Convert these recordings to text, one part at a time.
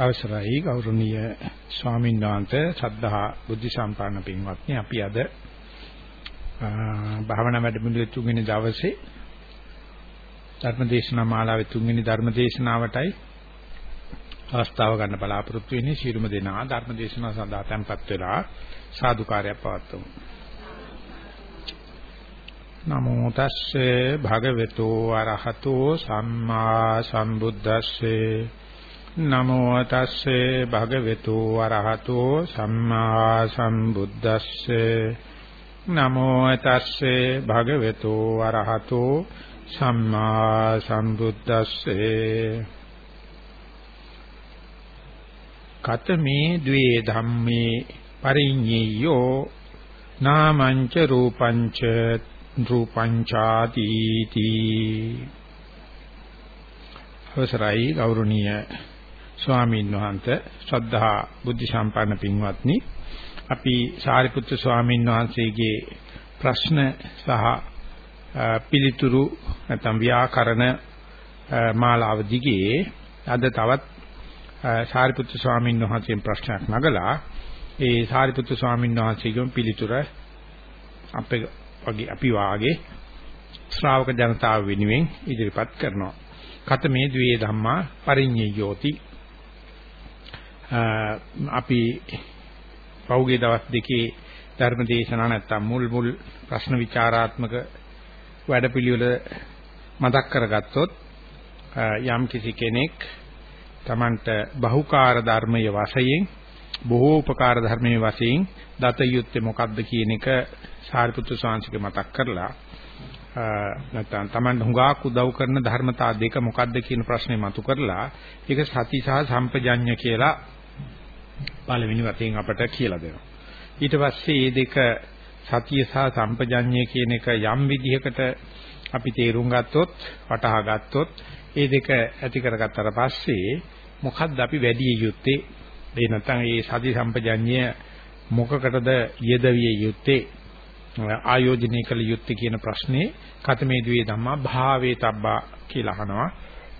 අවසරයි ගෞරවනීය ස්වාමීන් වහන්සේ සද්ධා බුද්ධ සම්පන්න පින්වත්නි. අපි අද භාවනා වැඩමුළුවේ තුන්වෙනි දවසේ ධර්මදේශනා මාලාවේ තුන්වෙනි ධර්මදේශනාවටයි අවස්ථාව ගන්න බලාපොරොත්තු වෙන්නේ. ශීරුම දෙනා ධර්මදේශනා සඳහා tempත් වෙලා සාදුකාරයක් පවත්වමු. නමෝ තස්සේ භගවතු අරහතෝ සම්මා සම්බුද්දස්සේ නමෝ තස්සේ භගවතු වරහතෝ සම්මා සම්බුද්දස්සේ. නමෝ තස්සේ භගවතු වරහතෝ සම්මා සම්බුද්දස්සේ. කතමේ ද්වේ ධම්මේ පරිඤ්ඤයෝ නාමංච රූපංච රූපංචාති තී අවසරයි ගෞරවනීය ස්වාමීන් වහන්සේ ශ්‍රද්ධා බුද්ධ සම්පන්න පින්වත්නි අපි සාරිපුත්‍ර ස්වාමීන් වහන්සේගේ ප්‍රශ්න සහ පිළිතුරු නැත්නම් ව්‍යාකරණ මාලාව දිගේ අද තවත් සාරිපුත්‍ර ස්වාමීන් වහන්සේගෙන් ප්‍රශ්නයක් නගලා ඒ සාරිපුත්‍ර ස්වාමීන් වහන්සේගෙන් පිළිතුර අපේ වගේ අපි වාගේ ශ්‍රාවක ජනතාව වෙනුවෙන් ඉදිරිපත් කරනවා. කත මේ ද්වේ ධම්මා පරිඤ්ඤයෝති අපි පෞගේ දවස් දෙකේ ධර්ම දේශනා නැත්තම් මුල් මුල් ප්‍රශ්න විචාරාත්මක වැඩපිළිවෙල මතක් කරගත්තොත් යම් කිසි කෙනෙක් Tamanට බහුකාර ධර්මයේ වශයෙන් බොහෝ උපකාර ධර්මයේ වශයෙන් දත යුත්තේ මොකක්ද කියන එක සාරිපුත්‍ර ස්වාමීන්ගේ මතක් කරලා නැත්නම් Taman හුඟක් උදව් කරන ධර්මතා දෙක මොකක්ද කියන ප්‍රශ්නේ මතු කරලා ඒක සති සහ සම්පජඤ්ඤ කියලා පළවෙනි වශයෙන් අපට කියලා දෙනවා. ඊට පස්සේ මේ දෙක සතිය සහ සම්පජඤ්ඤය කියන එක යම් විදිහකට අපි තේරුම් ගත්තොත් වටහා ගත්තොත් මේ දෙක ඇති කරගත්තට පස්සේ මොකද්ද අපි වැඩි යුත්තේ? ඒ නැත්නම් මේ සති සම්පජඤ්ඤය මොකකටද යෙදවිය යුත්තේ? ආයෝජනය කළ යුත්තේ කියන ප්‍රශ්නේ කතමේ ද්වේ ධම්මා භාවේ තබ්බා කියලා අහනවා.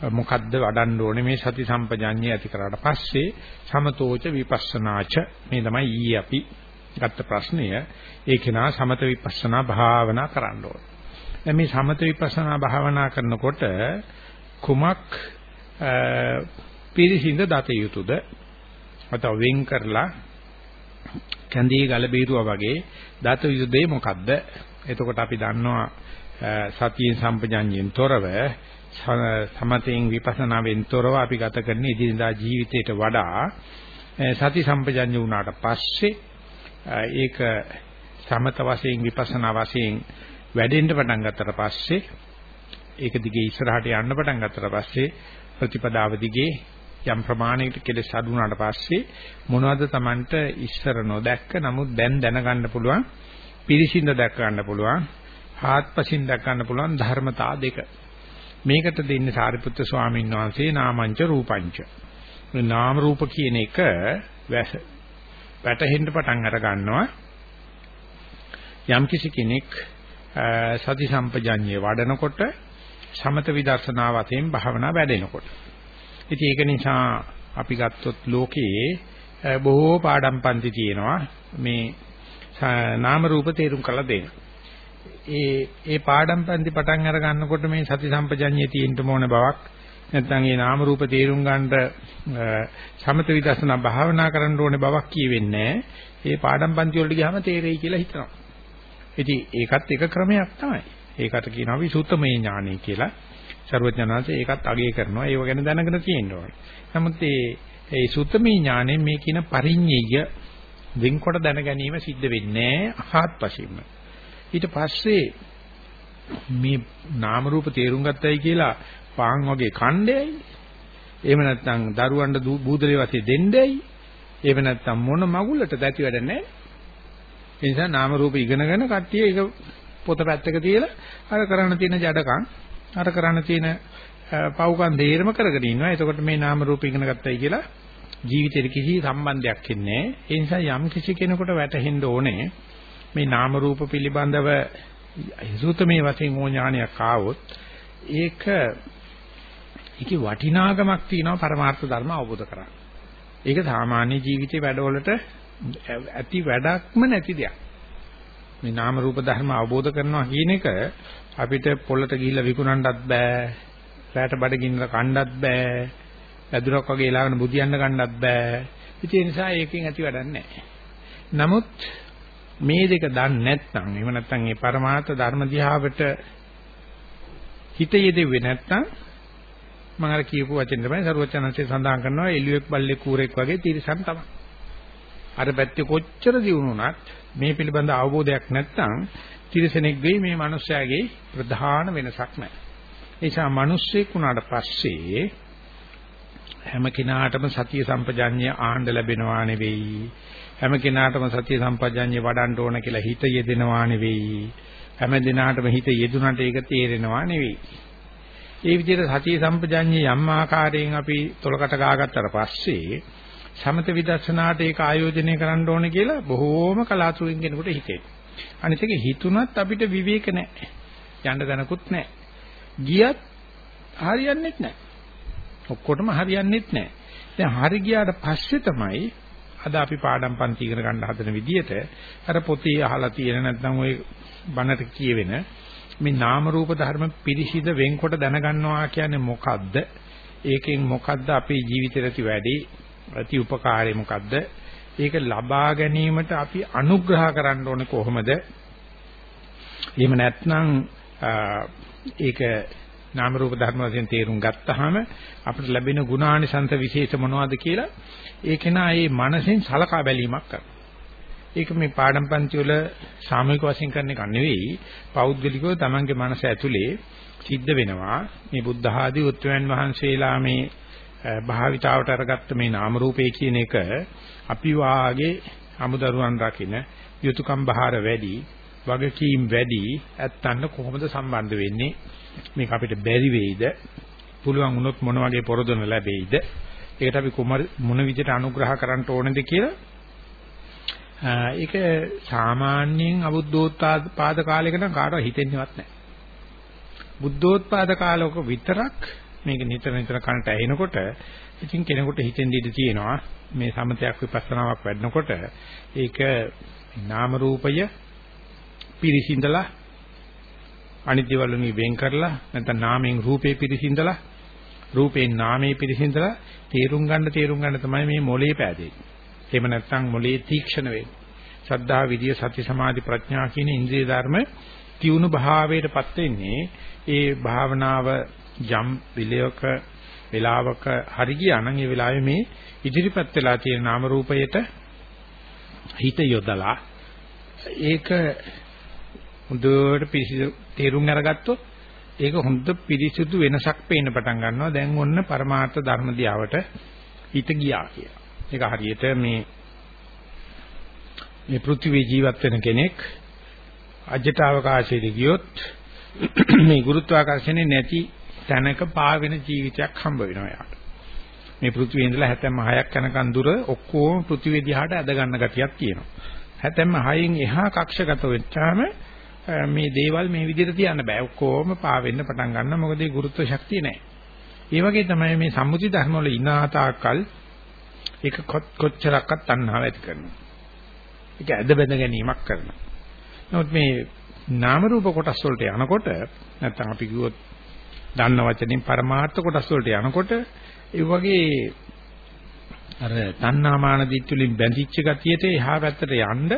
මොකද්ද වඩන්න ඕනේ මේ සති සම්පජාඤ්ඤය ඇති කරාට පස්සේ සමතෝච විපස්සනාච මේ තමයි ඊයේ අපි ගත්ත ප්‍රශ්නය ඒක නා සමත විපස්සනා භාවනා කරන්න ඕනේ. දැන් මේ සමත විපස්සනා භාවනා කරනකොට කුමක් පිරිසිඳ දත යුතුද? අතව වෙන් කරලා කැඳේ ගල බීරුවා වගේ දත යුතු දේ මොකද්ද? එතකොට අපි දන්නවා සතියෙන් සම්පජාඤ්ඤයෙන් තොරව සමතෙන් විපස්සනාවෙන් තොරව අපි ගත කරන ඉදිරියදා ජීවිතයට වඩා සති සම්පජඤ්ඤ වුණාට පස්සේ ඒක සමත වශයෙන් විපස්සනා වශයෙන් වැඩෙන්න පටන් ගත්තට පස්සේ ඒක දිගේ ඉස්සරහට යන්න පටන් ගත්තට පස්සේ ප්‍රතිපදාව දිගේ යම් ප්‍රමාණයකට කෙලෙස් අඩු වුණාට පස්සේ මොනවද Tamanට ඉස්සර නොදැක්ක? නමුත් දැන් දැනගන්න පුළුවන් පිරිසිඳ දැක් ගන්න පුළුවන් ආත්පසින් දැක් ගන්න පුළුවන් ධර්මතා දෙක. මේකට දෙන්නේ සාරිපුත්‍ර ස්වාමීන් වහන්සේ නාමංච රූපංච. මේ නාම රූප කියන එක වැස වැටහෙන්න පටන් අර ගන්නවා. යම් කිසි කෙනෙක් සති සම්පජඤ්ඤේ වඩනකොට සමත විදර්ශනා වශයෙන් භාවනා වැඩෙනකොට. ඉතින් ඒක නිසා අපි ගත්තොත් ලෝකයේ බොහෝ පාඩම් පන්ති තියෙනවා මේ නාම රූප තේරුම් කරලා දෙන්න. ඒ ඒ පාඩම් පන්ති පටන් අර ගන්නකොට මේ සති සම්පජඤ්ඤය තියෙන්න ඕන බවක් නැත්නම් ඒ නාම රූප තේරුම් ගන්නට සමත විදර්ශනා භාවනා කරන්න ඕනේ බවක් කියවෙන්නේ ඒ පාඩම් පන්ති වලට ගියාම තේරෙයි කියලා හිතනවා. ඉතින් ඒකත් එක ක්‍රමයක් තමයි. ඒකට කියනවා විසුත්තමේ ඥානෙ කියලා. ਸਰවඥාන්සේ ඒකත් අගය කරනවා. ඒව ගැන දැනගෙන තියෙන්න ඕනේ. නමුත් ඒ ඒ සුත්තමේ ඥානෙ මේ කියන පරිඤ්ඤය වෙන්කොට දැන ගැනීම සිද්ධ වෙන්නේ ආහත්පසින්ම. ඊට පස්සේ මේ නාම රූප තේරුම් ගත්තයි කියලා පාන් වගේ කණ්ඩේයි එහෙම නැත්නම් දරුවන්ට බූදලේ වශයෙන් දෙන්නේයි. එහෙම නැත්නම් මොන මගුලට දැති වැඩ නැහැ. ඒ නිසා නාම රූප ඉගෙනගෙන කට්ටිය ඒක පොත පැත්තක තියලා අර කරන්න තියෙන ජඩකම් අර කරන්න තියෙන පව්කම් දෙයරම කරගෙන ඉන්නවා. එතකොට මේ නාම රූප ඉගෙන ගත්තයි කියලා ජීවිතේට කිසි සම්බන්ධයක් ඉන්නේ නැහැ. ඒ නිසා යම් කිසි කෙනෙකුට වැටහෙන්න ඕනේ මේ නාම රූප පිළිබඳව සූතමේ වශයෙන් ඕ ඥානයක් ආවොත් ඒක ඒකේ වටිනාකමක් තියෙනවා පරමාර්ථ ධර්ම අවබෝධ කරගන්න. ඒක සාමාන්‍ය ජීවිතේ වැඩවලට ඇති වැඩක්ම නැති දෙයක්. මේ නාම රූප ධර්ම අවබෝධ කරනවා කියන එක අපිට පොළට ගිහිල්ලා විකුණන්නත් බෑ. රැට බඩගින්නල කන්නත් බෑ. වැදුරක් වගේ එලාගෙන බුදියන්න ගන්නත් බෑ. ඉතින් ඒ නිසා ඒකෙන් ඇති වැඩක් නැහැ. නමුත් මේ දෙක දන්නේ නැත්නම් එහෙම නැත්නම් මේ පරමාර්ථ ධර්ම දිහාවට හිත යෙදෙන්නේ නැත්නම් මම අර කියපු වචන තමයි සරුවචනන්සේ සඳහන් කරනවා එළුවෙක් බල්ලෙක් කූරෙක් වගේ තිරසන් තමයි. අර පැත්තේ කොච්චර දිනුනොත් මේ පිළිබඳ අවබෝධයක් නැත්නම් තිරසනෙක් වෙයි මේ මිනිස්යාගේ ප්‍රධාන වෙනසක් නැහැ. ඒ නිසා මිනිස්සෙක් වුණාට පස්සේ හැම කෙනාටම සතිය සම්පජාඤ්ඤය ආහඬ ලැබෙනවා නෙවෙයි. හැම කෙනාටම සතිය සම්පජාඤ්ඤය වඩන්න ඕන කියලා හිත යෙදෙනවා නෙවෙයි. හැම දිනාටම හිත යෙදුනට ඒක තේරෙනවා නෙවෙයි. ඒ විදිහට සතිය සම්පජාඤ්ඤය යම් ආකාරයෙන් අපි තොලකට ගාගත්තට පස්සේ සමත විදර්ශනාට ඒක ආයෝජනය කරන්න ඕනේ කියලා බොහෝම කලාතුරකින් කෙනෙකුට හිතේ. අනිත් එක හිතුණත් අපිට විවේක නැහැ. යන්න දැනකුත් නැහැ. ගියත් හරියන්නේත් නැහැ. ඔක්කොටම හරියන්නේත් නැහැ. දැන් හරි ගියාට පස්සේ තමයි අද අපි පාඩම් පන්ති ඉගෙන ගන්න හදන විදිහට අර පොතේ අහලා තියෙන නැත්නම් ওই බණට කියවෙන මේ නාම රූප ධර්ම පිරිසිද වෙන්කොට දැනගන්නවා කියන්නේ මොකද්ද? ඒකෙන් මොකද්ද අපේ ජීවිතේට ඇති වැඩි ඇති උපකාරය මොකද්ද? ඒක ලබා ගැනීමට අපි අනුග්‍රහ කරන්න ඕනේ කොහොමද? එහෙම නැත්නම් ඒක නාම රූප ධර්ම වශයෙන් තේරුම් ගත්තාම අපිට ලැබෙන ගුණානිසංස විශේෂ මොනවද කියලා ඒක නා ඒ මනසෙන් සලකා බැලීමක් කරනවා. ඒක මේ පාඩම් පන්ති වල සාමූහික වශයෙන් කරන එක නෙවෙයි. පෞද්ගලිකව තමන්ගේ මනස ඇතුලේ සිද්ධ වෙනවා. මේ බුද්ධ ආදී උත්වයන් වහන්සේලා මේ භාවිතාවට අරගත්ත මේ නාම රූපේ කියන එක අපි වාගේ අමුදරුවන් රකින්න යුතුයකම් බහාර වැඩි වගකීම් වැඩි ඇත්තන්න කොහොමද සම්බන්ධ වෙන්නේ? මේක අපිට බැරි වෙයිද? පුළුවන් වුණොත් මොන වගේ පොරොදන ලැබෙයිද? ඒකට අපි කුමර මොන විදිහට අනුග්‍රහ කරන්න ඕනද කියලා? ඒක සාමාන්‍යයෙන් අබුද්ධෝත්පාද කාලයක නම් කාටවත් හිතෙන්නේවත් නැහැ. බුද්ධෝත්පාද කාලයක විතරක් මේක නිතර නිතර කනට ඇහෙනකොට ඉතින් කෙනෙකුට හිතෙන් දෙද තියෙනවා. මේ සමතයක් විපස්සනාවක් වැඩනකොට ඒක නාම රූපය පිරිසිඳලා අනිත් දේවල් වලින් වෙන් කරලා නැත්නම් නාමයෙන් රූපේ පිරිසිඳලා රූපයෙන් නාමයේ පිරිසිඳලා තේරුම් ගන්න තේරුම් ගන්න තමයි මේ මොලේ පෑදෙන්නේ. එහෙම නැත්නම් මොලේ තීක්ෂණ වෙන්නේ. ශ්‍රද්ධා විදිය සති සමාධි ප්‍රඥා කියන ඉන්ද්‍රිය ධර්ම තියුණු භාවයටපත් වෙන්නේ ඒ භාවනාව යම් විලයක වෙලාවක හරි ගියා නම් ඒ වෙලාවේ මේ ඉදිරිපත් වෙලා තියෙන නාම රූපයට හිත යොදලා ඒක හොඳට පිරිසිදු තේරුම් අරගත්තොත් ඒක හොඳ පිරිසිදු වෙනසක් පේන්න පටන් ගන්නවා දැන් ඔන්න පරමාර්ථ ධර්ම දියාවට හිත ගියා කියලා. ඒක හරියට මේ මේ පෘථිවි ජීවත් වෙන කෙනෙක් අජට අවකාශයේදී ගියොත් මේ ගුරුත්වාකර්ෂණේ නැති තැනක පාවෙන ජීවිතයක් හම්බ වෙනවා යාට. මේ පෘථිවිය ඉඳලා 76ක් යනකන් දුර ඔක්කොම පෘථිවිය දිහාට ඇද ගන්න ගතියක් තියෙනවා. 76න් එහා කක්ෂගත වෙච්චාම මේ දේවල් මේ විදිහට තියන්න බෑ. ඔක්කොම පාවෙන්න පටන් ගන්නවා. මොකද ඒ ගුරුත්ව ශක්තිය නැහැ. ඒ වගේ තමයි මේ සම්මුති ධර්ම වල ඉන්න තාක්කල් ඒක කොච්චරක්වත් තණ්හාව ඇති කරනවා. ඒක ඇද බැඳ ගැනීමක් කරනවා. නමුත් මේ නාම රූප කොටස් වලට යනකොට නැත්නම් අපි කිව්වොත් දන්න වචනින් පරමාර්ථ කොටස් වලට යනකොට ඒ වගේ අර තණ්හාමාන දිට්ඨුලින් බැඳිච්ච ගතියට එහා පැත්තට යන්න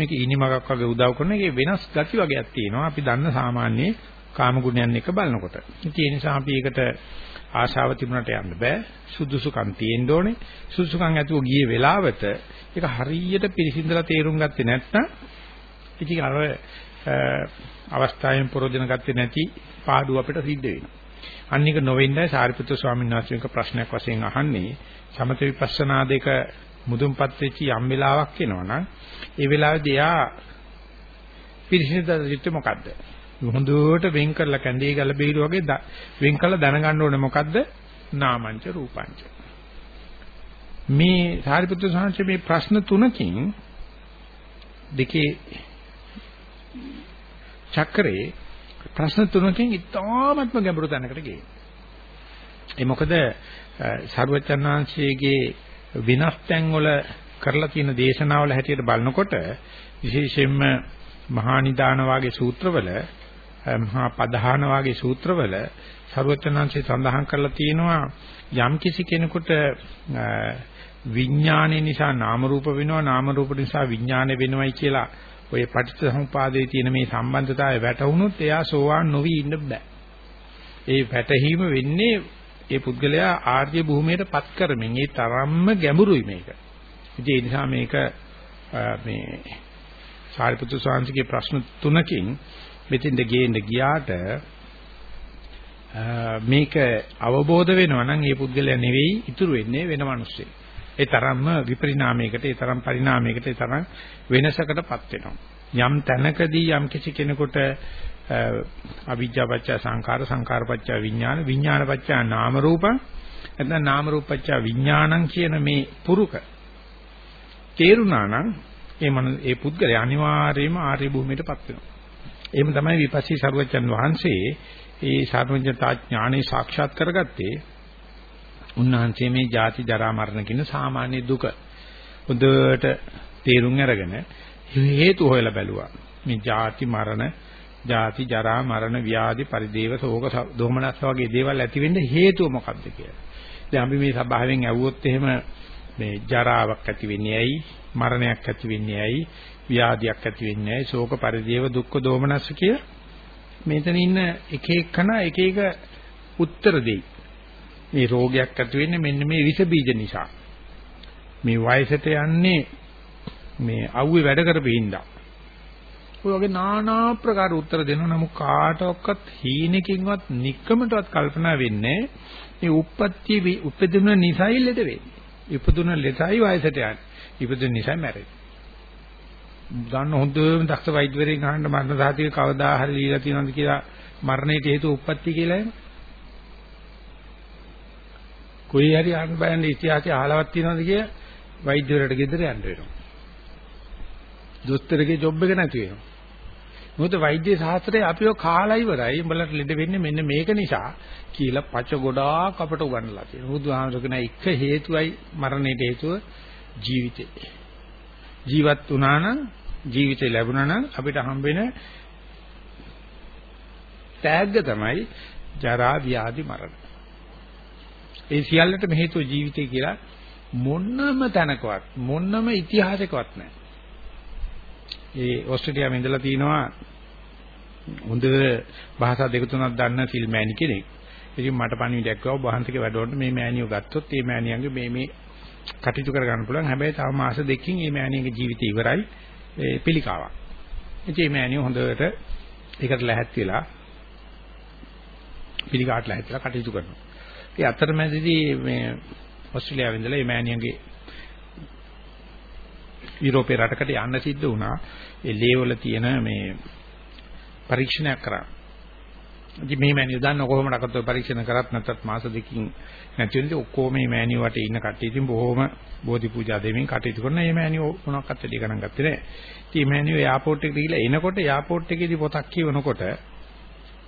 මේක ඉනිමගක් වගේ උදව් කරන එකේ වෙනස් ගති වගේක් තියෙනවා. අපි දන්න සාමාන්‍ය කාම ගුණයන් එක බලනකොට. ඉතින් ඒ නිසා අපි ඒකට ආශාව තිබුණට යන්න බෑ. සුදුසුකම් තියෙන්න ඕනේ. සුදුසුකම් ඇතුව ගියේ වෙලාවට ඒක හරියට පිළිසිඳලා තේරුම් ගත්තේ නැත්නම් ඉතින් අර අවස්ථාවෙන් ප්‍රයෝජන ගත්තේ නැති පාඩුව අපිට සිද්ධ වෙනවා. අන්න එක නොවෙන්නයි සාරිපුත්‍ර ස්වාමීන් වහන්සේක ප්‍රශ්නයක් වශයෙන් අහන්නේ සමත විපස්සනා දෙක මුදුන්පත් වෙච්ච යම් වෙලාවක් එනවනම් ඒ වෙලාවේදී යා පිරිසිදු සිත් මොකද්ද? හොඳට වෙන් කරලා කැඳේ ගල බීරු වගේ වෙන් කරලා දැනගන්න ඕනේ මොකද්ද? නාමංච රූපංච. මේ සාරිපුත්‍ර සාංශ මේ ප්‍රශ්න තුනකින් දෙකේ චක්‍රේ ප්‍රශ්න තුනකින් ඉතාමත්ම ගැඹුරු තැනකට ගියේ. ඒ මොකද සරුවචනාංශයේගේ විනාශ තැන් වල කරලා තියෙන දේශනාවල හැටියට බලනකොට විශේෂයෙන්ම මහා නිදාන වාගේ සූත්‍රවල මහා පධාන වාගේ සූත්‍රවල ਸਰවචනංශي සඳහන් කරලා තියෙනවා යම් කිසි කෙනෙකුට විඥානය නිසා නාම රූප වෙනවා නාම රූප නිසා විඥානය වෙනවයි කියලා ඔය පටිච්චසමුපාදයේ තියෙන මේ සම්බන්ධතාවය වැටහුනොත් එයා සෝවාන් නොවි ඉන්න බෑ. ඒ වැටහීම වෙන්නේ ඒ පුද්ගලයා ආර්ය භූමියට පත් කරමින් ඒ තරම්ම ගැඹුරුයි මේක. ඉතින් ඒ නිසා මේක මේ සාරිපුත්‍ර ස්වාමීන්ගේ ප්‍රශ්න තුනකින් මෙතෙන්ද ගේන්න ගියාට මේක අවබෝධ වෙනවා නම් ඒ පුද්ගලයා නෙවෙයි ඉතුරු වෙන්නේ වෙන මිනිස්සෙක්. ඒ තරම්ම විපරිණාමයකට, ඒ තරම් පරිණාමයකට, ඒ තරම් වෙනසකටපත් වෙනවා. යම් තැනකදී යම් කිසි කෙනෙකුට අවිජ්ජාපච්ච සංඛාර සංඛාරපච්ච විඥාන විඥානපච්ච නාම රූපං නැත්නම් නාම රූපපච්ච විඥානං කියන මේ පුරුක තේරුණා නම් ඒ මන ඒ පුද්ගලයා අනිවාර්යයෙන්ම ආර්ය භූමියටපත් වෙනවා. එහෙම තමයි විපස්සී සර්වජන් වහන්සේ ඒ සර්වඥතා ඥානෙ සාක්ෂාත් කරගත්තේ උන්වහන්සේ මේ ජාති ජරා මරණ කියන සාමාන්‍ය දුක හොඳට තේරුම් අරගෙන හේතු හොයලා බැලුවා. මේ ජාති මරණ, ජාති ජරා මරණ, ව්‍යාධි පරිදේව ශෝක දෝමනස් වගේ දේවල් ඇති වෙන්න හේතුව මොකක්ද කියලා. දැන් අපි මේ සභාවෙන් ඇහුවොත් එහෙම මේ ජරාවක් ඇති වෙන්නේ ඇයි? මරණයක් ඇති වෙන්නේ ඇයි? ව්‍යාධියක් ඇති වෙන්නේ ඇයි? ශෝක පරිදේව දුක්ඛ දෝමනස්ස කිය? මෙතන ඉන්න එක එකන එක එක උත්තර දෙයි. මේ රෝගයක් ඇති වෙන්නේ මෙන්න මේ විස බීජ නිසා. මේ වයසට යන්නේ මේ අවුවේ වැඩ කරපෙහින්දා ඔය වගේ নানা ප්‍රකාර උත්තර දෙනවා. නමුත් කාටවත් හීනකින්වත් নিকමටවත් කල්පනා වෙන්නේ මේ උප්පත්ති උපදින නිසයි ලෙඩ වෙන්නේ. ඉපදුන ලෙසයි වයසට යන්නේ. ඉපදුන නිසා මැරෙන්නේ. දන්න හොඳම දක්ෂ වෛද්‍යවරයෙක් අහන්න මරණ සාතික කවදා හරි ලීලා තියෙනවද කියලා මරණයට හේතු උප්පත්ති කියලා එන. කොයි හරි අහන්න බයන්නේ ඉතිහාසය අහලවත් තියෙනවද කිය වෛද්‍යවරයට ගෙදර යන්න වෙනවා. දොස්තරගේ ජොබ් එක නැති වෙනවා. මොකද වෛද්‍ය ශාස්ත්‍රයේ අපිව කාලා ඉවරයි. උඹලට ලෙඩ වෙන්නේ මෙන්න මේක නිසා කියලා පච ගොඩාක් අපට උගන්වලා තියෙනවා. බුදුහාමරගෙන එක හේතුවයි මරණයට හේතුව ජීවිතේ. ජීවත් වුණා නම් ජීවිතේ ලැබුණා නම් අපිට හම්බෙන තෑග්ග තමයි ජරා ව්‍යාධි මරණ. ඒ සියල්ලටම හේතුව ජීවිතය කියලා මොන්නම තැනකවත් මොන්නම ඉතිහාසයකවත් නැහැ. ඒ ඕස්ට්‍රේලියාවේ ඉඳලා තිනවා හොඳ භාෂා දෙක තුනක් දන්න ෆිල් මෑණි කෙනෙක්. ඉතින් මට පණිවිඩයක් ගාව වහන්සේගේ වැඩවලට මේ මෑණියෝ ගත්තොත් මේ මෑණියන්ගේ මේ මේ කටයුතු කර ගන්න පුළුවන්. හැබැයි තව මාස දෙකකින් මේ මෑණියගේ ජීවිතය ඉවරයි. ඒ පිළිකාවක්. ඉතින් මේ මෑණියෝ හොඳට ඒකට ලැහැත් වෙලා පිළිකාට ලැහැත් වෙලා කටයුතු කරනවා. ඒ අතරමැදදී මේ ඕස්ට්‍රේලියාවේ ඉඳලා මේ මෑණියන්ගේ යුරෝපේ රටකට යන්න සිද්ධ වුණා. ඒ ලේවල තියෙන මේ පරීක්ෂණයක් කරා. ඉතින් මේ මෑණියෝ දන්න කොහොමද අකත් පරීක්ෂණ කරත් නැත්නම් මාස දෙකකින් නැති වෙන්නේ ඔක්කොම මේ මෑණියෝ වටේ ඉන්න කට්ටිය ඉතින් බොහොම බෝධි පූජා දෙමින් කටයුතු කරන මේ මෑණියෝ මොනක්වත් වැඩි ගණන් ගත්තේ නැහැ. ඉතින් මේ මෑණියෝ එයාපෝට් එකට ගිහිල්ලා එනකොට එයාපෝට් එකේදී පොතක් කියවනකොට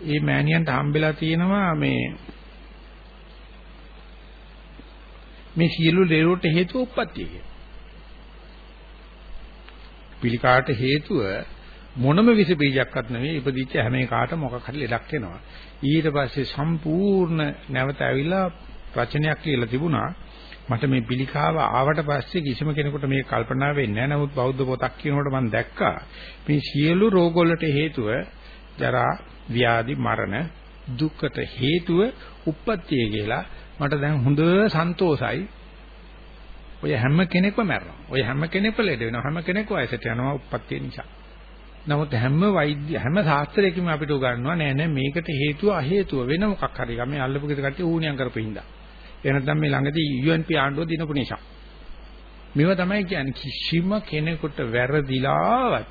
මේ මෑණියන්ට හම්බෙලා තියෙනවා මේ මේ සියලු ලේරුවට හේතුව උප්පත්තිය කියලා. පිළිකාට හේතුව මොනම විස බීජයක්වත් නෙවෙයි ඉපදිච්ච හැම එකකට මොකක් හරි ලෙඩක් එනවා. ඊට පස්සේ සම්පූර්ණ නැවත ඇවිල්ලා රචනයක් කියලා තිබුණා. මට මේ පිළිකාව ආවට පස්සේ කිසිම කෙනෙකුට මේක කල්පනා වෙන්නේ නැහැ. නමුත් බෞද්ධ පොතක් කියනකොට මම දැක්කා මේ සියලු රෝග වලට හේතුව ජරා, ව්‍යාධි, මරණ, දුක්කට හේතුව උප්පත්තිය කියලා මට දැන් හොඳ සන්තෝසයි. ඔය හැම කෙනෙක්ම මැරෙනවා. ඔය හැම කෙනෙක්ම ලෙඩ වෙනවා. හැම කෙනෙක්ම වයසට යනවා උප්පත්තිය නිසා. නමුත් හැම වෛද්‍ය හැම ශාස්ත්‍රයකම අපිට උගන්වනවා නෑ නෑ මේකට හේතුව අ හේතුව වෙන මොකක් හරි ගමේ අල්ලපු ගෙදර කට්ටිය ඌණියම් කරපින්දා. එනනම් මේ ළඟදී UNP ආණ්ඩුව දිනපු නිසා. මේව තමයි කියන්නේ කිසිම කෙනෙකුට වැරදිලාවත්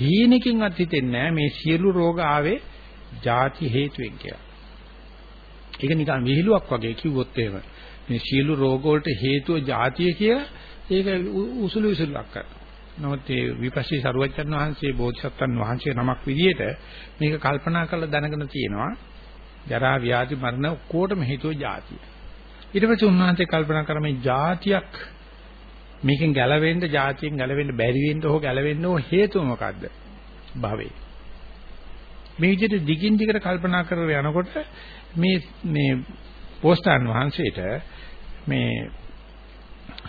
හීනකින්වත් හිතෙන්නේ නෑ මේ සියලු රෝග ආවේ ಜಾති හේතුවෙන් කියලා. ඒක නිකන් විහිළුවක් වගේ කිව්වොත් එහෙම. මේ සියලු රෝග වලට හේතුව જાතිය කියලා ඒක උසුළු විසුළුක් කරනවා. නමුත් මේ විපස්සී සරුවච්චන් වහන්සේ බෝධිසත්වන් වහන්සේ නමක් විදිහට මේක කල්පනා කරලා දැනගෙන තියෙනවා. ජරා ව්‍යාධි මරණ ඔක්කොටම හේතුව જાතිය. ඊට පස්සේ උන්වහන්සේ කල්පනා කරා මේ જાතියක් මේකෙන් ගැලවෙන්න જાතියෙන් ගැලවෙන්න බැරි වෙන්න හෝ ගැලවෙන්න ඕ හේතුව මොකද්ද? භවේ. මේ විදිහට දිගින් දිගට කල්පනා කරගෙන යනකොට මේ මේ පෝස්ටාන් වහන්සේට මේ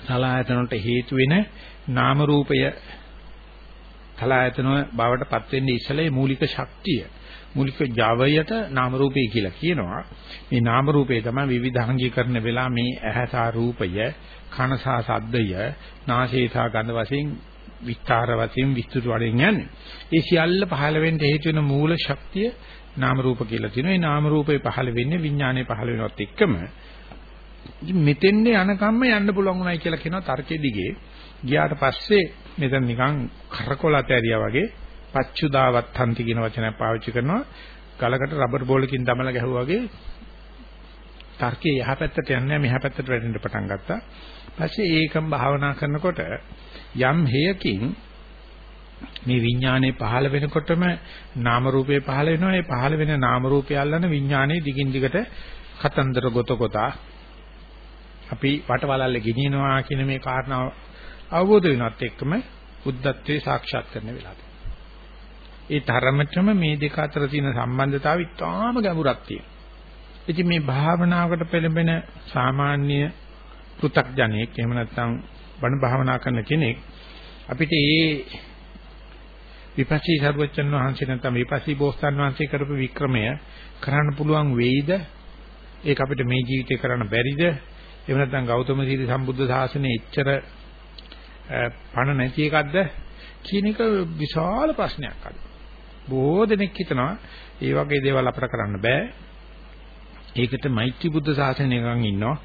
සලායතනට හේතු වෙන නාම රූපය සලායතන බවට පත් වෙන්නේ ඉස්සලේ මූලික ශක්තිය මූලික ජවයට නාම රූපය කියලා කියනවා මේ නාම රූපේ තමයි විවිධාංගීකරණ වෙලා මේ ඇහැසා රූපය කනසා සද්දය නාසයසා ගඳ වශයෙන් විස්තර වශයෙන් විස්තර වලින් යන්නේ ඒ සියල්ල පහළ වෙන්න හේතු වෙන මූල ශක්තිය නාම රූප කියලා තියෙනවා. ඒ නාම රූපේ පහළ වෙන්නේ විඥානයේ පහළ වෙනවත් එක්කම මෙතෙන්නේ යනකම්ම යන්න පුළුවන් උනායි කියලා කියනවා තර්කයේ දිගේ. ගියාට පස්සේ මෙතන නිකන් කරකොල ඇතරියා වගේ පච්චුදාවත්හන්ති කියන වචනයක් පාවිච්චි කරනවා. ගලකට රබර් බෝලකින් දමලා ගැහුවා වගේ තර්කයේ යහපැත්තට යන්නේ මෙහා පැත්තට වැටෙන්න පටන් ගත්තා. පස්සේ ඒකම භාවනා කරනකොට යම් හේයකින් මේ විඥානේ පහළ වෙනකොටම නාම රූපේ පහළ වෙනවා. ඒ පහළ වෙන නාම රූපය අල්ලන විඥානේ දිගින් දිගට කතන්දර ගොත ගොතා අපි වටවලල්ල ගෙනියනවා කියන මේ කාරණාව අවබෝධ වෙනවත් එක්කම බුද්ධත්වයේ සාක්ෂාත් කරන වෙලාව. ඒ තරමටම මේ දෙක අතර තියෙන සම්බන්ධතාවය ඉතාම ගැඹුරක් තියෙනවා. ඉතින් මේ භාවනාවකට පෙළඹෙන සාමාන්‍ය පෘ탁ජනෙක් එහෙම නැත්නම් බණ භාවනා කරන කෙනෙක් අපිට මේ විපස්සී සර්වචන් වහන්සේ නැත්නම් විපස්සී බෝසතාන් වහන්සේ කරපු වික්‍රමය කරන්න පුළුවන් වෙයිද? ඒක අපිට මේ ජීවිතේ කරන්න බැරිද? එහෙම නැත්නම් ගෞතම සීල සම්බුද්ධ ශාසනයේ එච්චර පණ නැති එකක්ද කියන එක විශාල ප්‍රශ්නයක් අද. බොහෝ දෙනෙක් හිතනවා ඒ වගේ දේවල් අපට කරන්න බෑ. ඒකට මෛත්‍රී බුද්ධ ශාසනයකන් ඉන්නවා.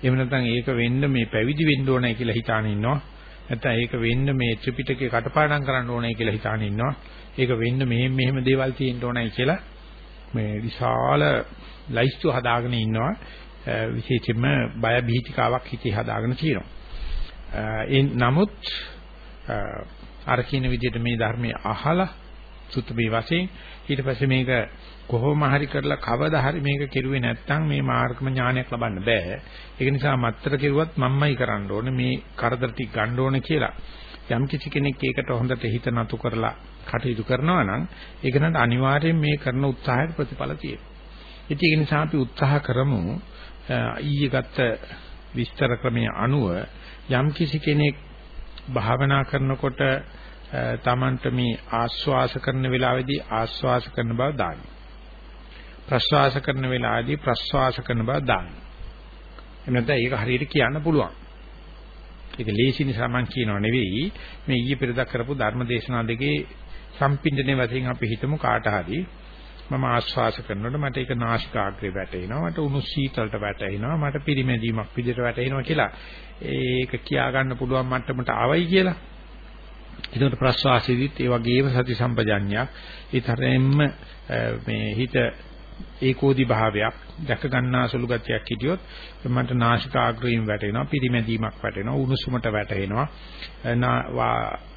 එහෙම නැත්නම් ඒක වෙන්න මේ පැවිදි වෙන්න ඕනයි කියලා හිතාන ඉන්නවා. නැත්නම් ඒක වෙන්න මේ ත්‍රිපිටකේ කටපාඩම් කරන්න ඕනයි කියලා හිතාන ඉන්නවා. ඒක වෙන්න මෙහෙම මෙහෙම දේවල් තියෙන්න ඕනයි කියලා මේ විශාල ලයිස්තු හදාගෙන ඉන්නවා. විශේෂයෙන්ම බය බීතිකාවක් හිතේ හදාගෙන තියෙනවා. ඒ නමුත් අර කියන විදිහට මේ ධර්මයේ අහලා සුත්තමේ වශයෙන් ඊට පස්සේ මේක කොහොම හරි කරලා කවදා හරි මේක කෙරුවේ නැත්නම් මේ මාර්ගම ඥානයක් ලබන්න බෑ. ඒක නිසා මත්තර කෙරුවත් මම්මයි කරන්න ඕනේ මේ කරදර ටික ගන්න ඕනේ කියලා. යම් කිසි කෙනෙක් ඒකට හොඳට හිත නතු කරලා කටයුතු කරනවා නම් ඒක නට අනිවාර්යෙන් මේ කරන උත්සාහයට ප්‍රතිඵල තියෙනවා. ඒක නිසා අපි උත්සාහ කරමු ඊයේ ගත්ත විස්තර ක්‍රමයේ අනුව යම් කිසි කෙනෙක් භාවනා කරනකොට තමන්ට මේ ආස්වාස කරන වෙලාවේදී ආස්වාස කරන බව දාන්න. ප්‍රස්වාස කරන වෙලාවේදී ප්‍රස්වාස කරන බව දාන්න. එහෙම නැත්නම් ඒක හරියට කියන්න පුළුවන්. ඒක ලේසි නිසා මම කියනව නෙවෙයි මේ ඊයේ පෙරදා කරපු ධර්ම දේශනා දෙකේ සම්පින්දනේ වශයෙන් අපි හිතමු කාට හරි මම ආශ්වාස කරනකොට මට ඒක නාසිකාග්‍රේ වැටෙනවා මට උණු සීතලට වැටෙනවා මට පිරිමැදීමක් විදිහට වැටෙනවා කියලා. ඒක කියා ගන්න පුළුවන් මට්ටමට ආවයි කියලා. ඒකට ප්‍රශ්වාසයේදීත් ඒ වගේම සති සම්පජඤ්ඤයක්. ඒ තරම්ම මේ හිත ඒකෝදි භාවයක් දැක ගන්නා සුළු ගතියක් හිටියොත් මට නාසිකාග්‍රයෙන් වැටෙනවා පිරිමැදීමක් වැටෙනවා උණුසුමට වැටෙනවා.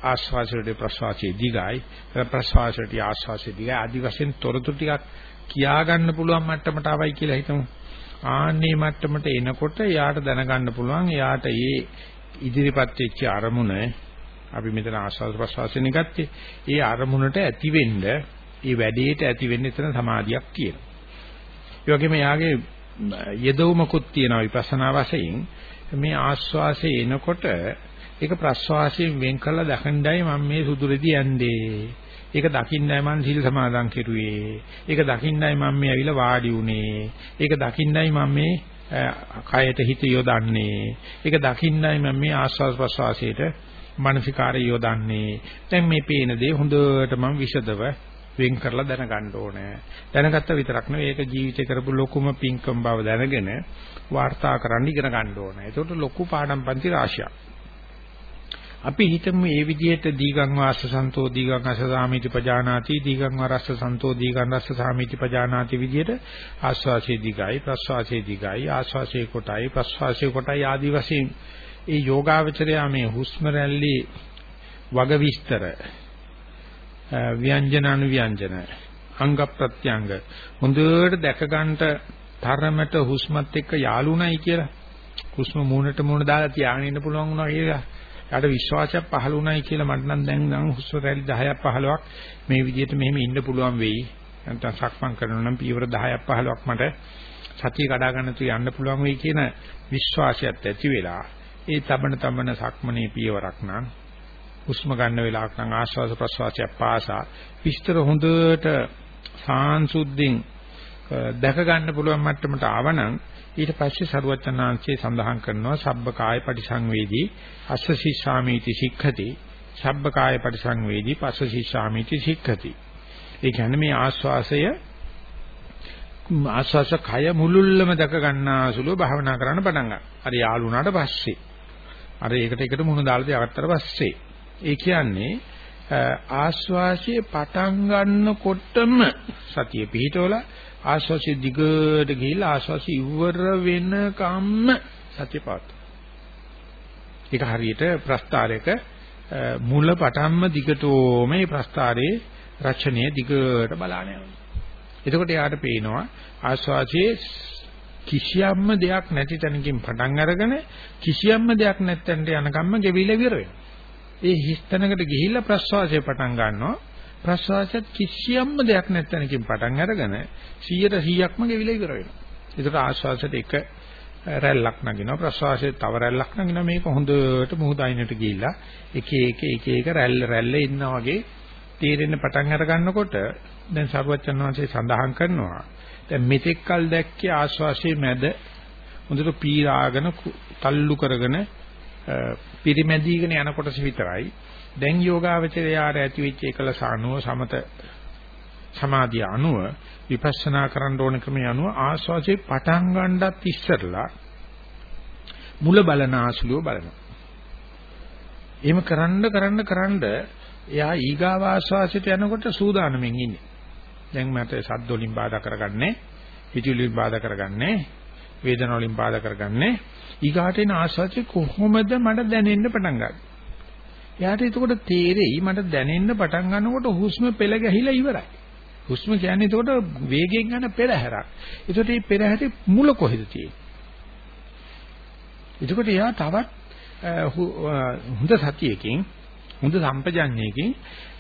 ආශ්වාසයේ ප්‍රශ්වාසයේ දිගයි. ප්‍රශ්වාසයේ ආශ්වාසයේ දිගයි. ආදි වශයෙන් තොරතුරු ටිකක් කියා ගන්න පුළුවන් මට්ටමට ආවයි කියලා හිතමු. ආන්නේ මට්ටමට එනකොට යාට දැනගන්න පුළුවන් යාට ඒ ඉදිරිපත් වෙච්ච අරමුණ අපි මෙතන ආස්වාද ප්‍රසවාසයෙන් ගත්තේ ඒ අරමුණට ඇති වෙන්න ඒ වැඩේට ඇති වෙන්න එතන සමාධියක් තියෙනවා. ඒ වගේම යාගේ යෙදවුමකුත් තියෙනවා විපස්සනා වශයෙන් මේ ආස්වාසේ එනකොට ඒක ප්‍රස්වාසයෙන් වෙන් කළා දකින්නයි මම මේ සුදුරෙදි යන්නේ. ඒක දකින්නයි මම සීල් සමාදන් කෙරුවේ. ඒක දකින්නයි මම මේ ඇවිල්ලා වාඩි උනේ. ඒක දකින්නයි මම මේ කයට හිත යොදන්නේ. ඒක දකින්නයි මම මේ ආස්වාද ප්‍රස්වාසයට මානසිකාරය යොදන්නේ. දැන් මේ පේන දේ හොඳට මම විෂදව වෙන් කරලා දැනගන්න ඕනේ. දැනගත්ත විතරක් නෙවෙයි ඒක ජීවිතේ කරපු ලොකුම පින්කම් බව දැනගෙන වාර්තා කරන්න ඉගෙන ගන්න ඕනේ. ඒකට ලොකු පාඩම් පන්ති රාශියක්. අපි හිතමු මේ විදිහට දීගං වාස්ස සන්තෝ දීගං අස සාමිති පජානාති දීගං වරස්ස සන්තෝ දීගං රස්ස සාමිති පජානාති විදිහට ආස්වාසේ දිගයි ප්‍රස්වාසේ දිගයි ආස්වාසේ කොටයි ප්‍රස්වාසේ කොටයි ආදි වශයෙන් ඒ යෝගාවචරයා මේ හුස්ම රැල්ලේ වග විස්තර ව්‍යංජන අනුව්‍යංජන අංග ප්‍රත්‍යංග හොඳට දැක ගන්නට තරමට හුස්මත් එක්ක යාලුණයි කියලා හුස්ම මූණට මූණ දාලා තියාගෙන ඉන්න පුළුවන් වුණා කියලා. යාට විශ්වාසයක් පහළ වුණායි කියලා මට නම් දැන් නම් හුස්ම රැලි 10ක් 15ක් මේ විදිහට මෙහෙම ඉන්න පුළුවන් වෙයි. නැත්නම් සක්මන් කරනවා නම් පියවර 10ක් 15ක් මට සතිය කඩා ගන්න තු යන්න පුළුවන් වෙයි කියන විශ්වාසයත් ඇති වෙලා ඒ තබන තබන සක්මනේ පියවරක් නම් හුස්ම ගන්න වෙලාවක් නම් ආශ්වාස ප්‍රශ්වාසයක් පාසා විස්තර හොඳට සාංශුද්ධින් දැක ගන්න පුළුවන් මට්ටමට ආවනම් ඊට පස්සේ සරුවචනාංශයේ සඳහන් කරනවා සබ්බ කාය පරිසංවේදී අස්ස සිස්සාමීති සික්ඛති සබ්බ කාය පරිසංවේදී පස්ස සිස්සාමීති සික්ඛති ඒ කියන්නේ මේ ආස්වාසය ආස්වාස කය මුලුල්ලම දැක ගන්නාසුලුව භාවනා කරන්න පටන් ගන්නවා. අර යාළුණාට පස්සේ. අර ඒකට එකට මුහුණ දාලා තියාගත්තට පස්සේ. ඒ කියන්නේ ආස්වාසියේ පටන් ගන්නකොටම සතිය පිහිටවල ආස්වාසිය දිගට ගිහිල්ලා ආස්වාසිය ඉවර වෙනකම්ම සතිය පාත්. ඒක හරියට ප්‍රස්තාරයක මුල පටන්ම දිගටම මේ ප්‍රස්තාරයේ රචනය දිගට බලාන යනවා. එතකොට යාට පේනවා ආස්වාසියේ කිසියම්ම දෙයක් නැති තැනකින් පටන් අරගෙන කිසියම්ම දෙයක් නැත්තන්ට යනකම්ම ගෙවිලා ඉවර වෙනවා. ඒ හිස්තැනකට ගිහිල්ලා ප්‍රස්වාසය පටන් ගන්නවා. ප්‍රස්වාසයත් කිසියම්ම දෙයක් නැත්තනකින් පටන් අරගෙන 100ට 100ක්ම ගෙවිලා ඉවර වෙනවා. ඒකට ආශ්වාසයට එක රැල්ලක් නගිනවා ප්‍රශ්වාසයේ තව රැල්ලක් නගිනවා මේක හොඳට මුහුද අයිනට ගිහිල්ලා එක එක එක එක රැල්ල රැල්ල ඉන්නා වගේ තීරෙන්න පටන් අර ගන්නකොට දැන් සරුවච්චන් වහන්සේ සඳහන් කරනවා දැන් මෙතෙක් කල් දැක්කේ ආශ්වාසයේ මැද හොඳට පීරාගෙන තල්ලු කරගෙන පිරිමැදීගෙන යන කොටස විතරයි. දැන් යෝගාවචරයාට ඇති වෙච්ච එකලස අනුව සමත සමාධිය අනුව විපස්සනා කරන්න ඕන ක්‍රමයේ අනුව ආස්වාසේ පටන් ගන්නත් ඉස්සරලා මුල බලන ආසුලියෝ බලනවා. එහෙම කරන්න කරන්න කරන්න එයා ඊගාව ආස්වාසිත යනකොට සූදානම්ෙන් ඉන්නේ. දැන් මට සද්ද වලින් බාධා කරගන්නේ, හිතවිලි වලින් බාධා කරගන්නේ, වේදනාව වලින් බාධා කරගන්නේ ඊගාට එන ආස්වාදේ කොහොමද මට දැනෙන්න පටන් ගන්නේ. එයාට එතකොට තේරෙයි මට දැනෙන්න පටන් ගන්නකොට හුස්ම පෙළ ගැහිලා ඉවරයි. හුස්ම කියන්නේ එතකොට වේගයෙන් යන පෙරහැරක්. එතකොට මේ පෙරහැරේ මුල කොහෙද තියෙන්නේ? එතකොට එයා තවත් හොඳ සතියකින් හොඳ සම්පජඤ්ඤයකින්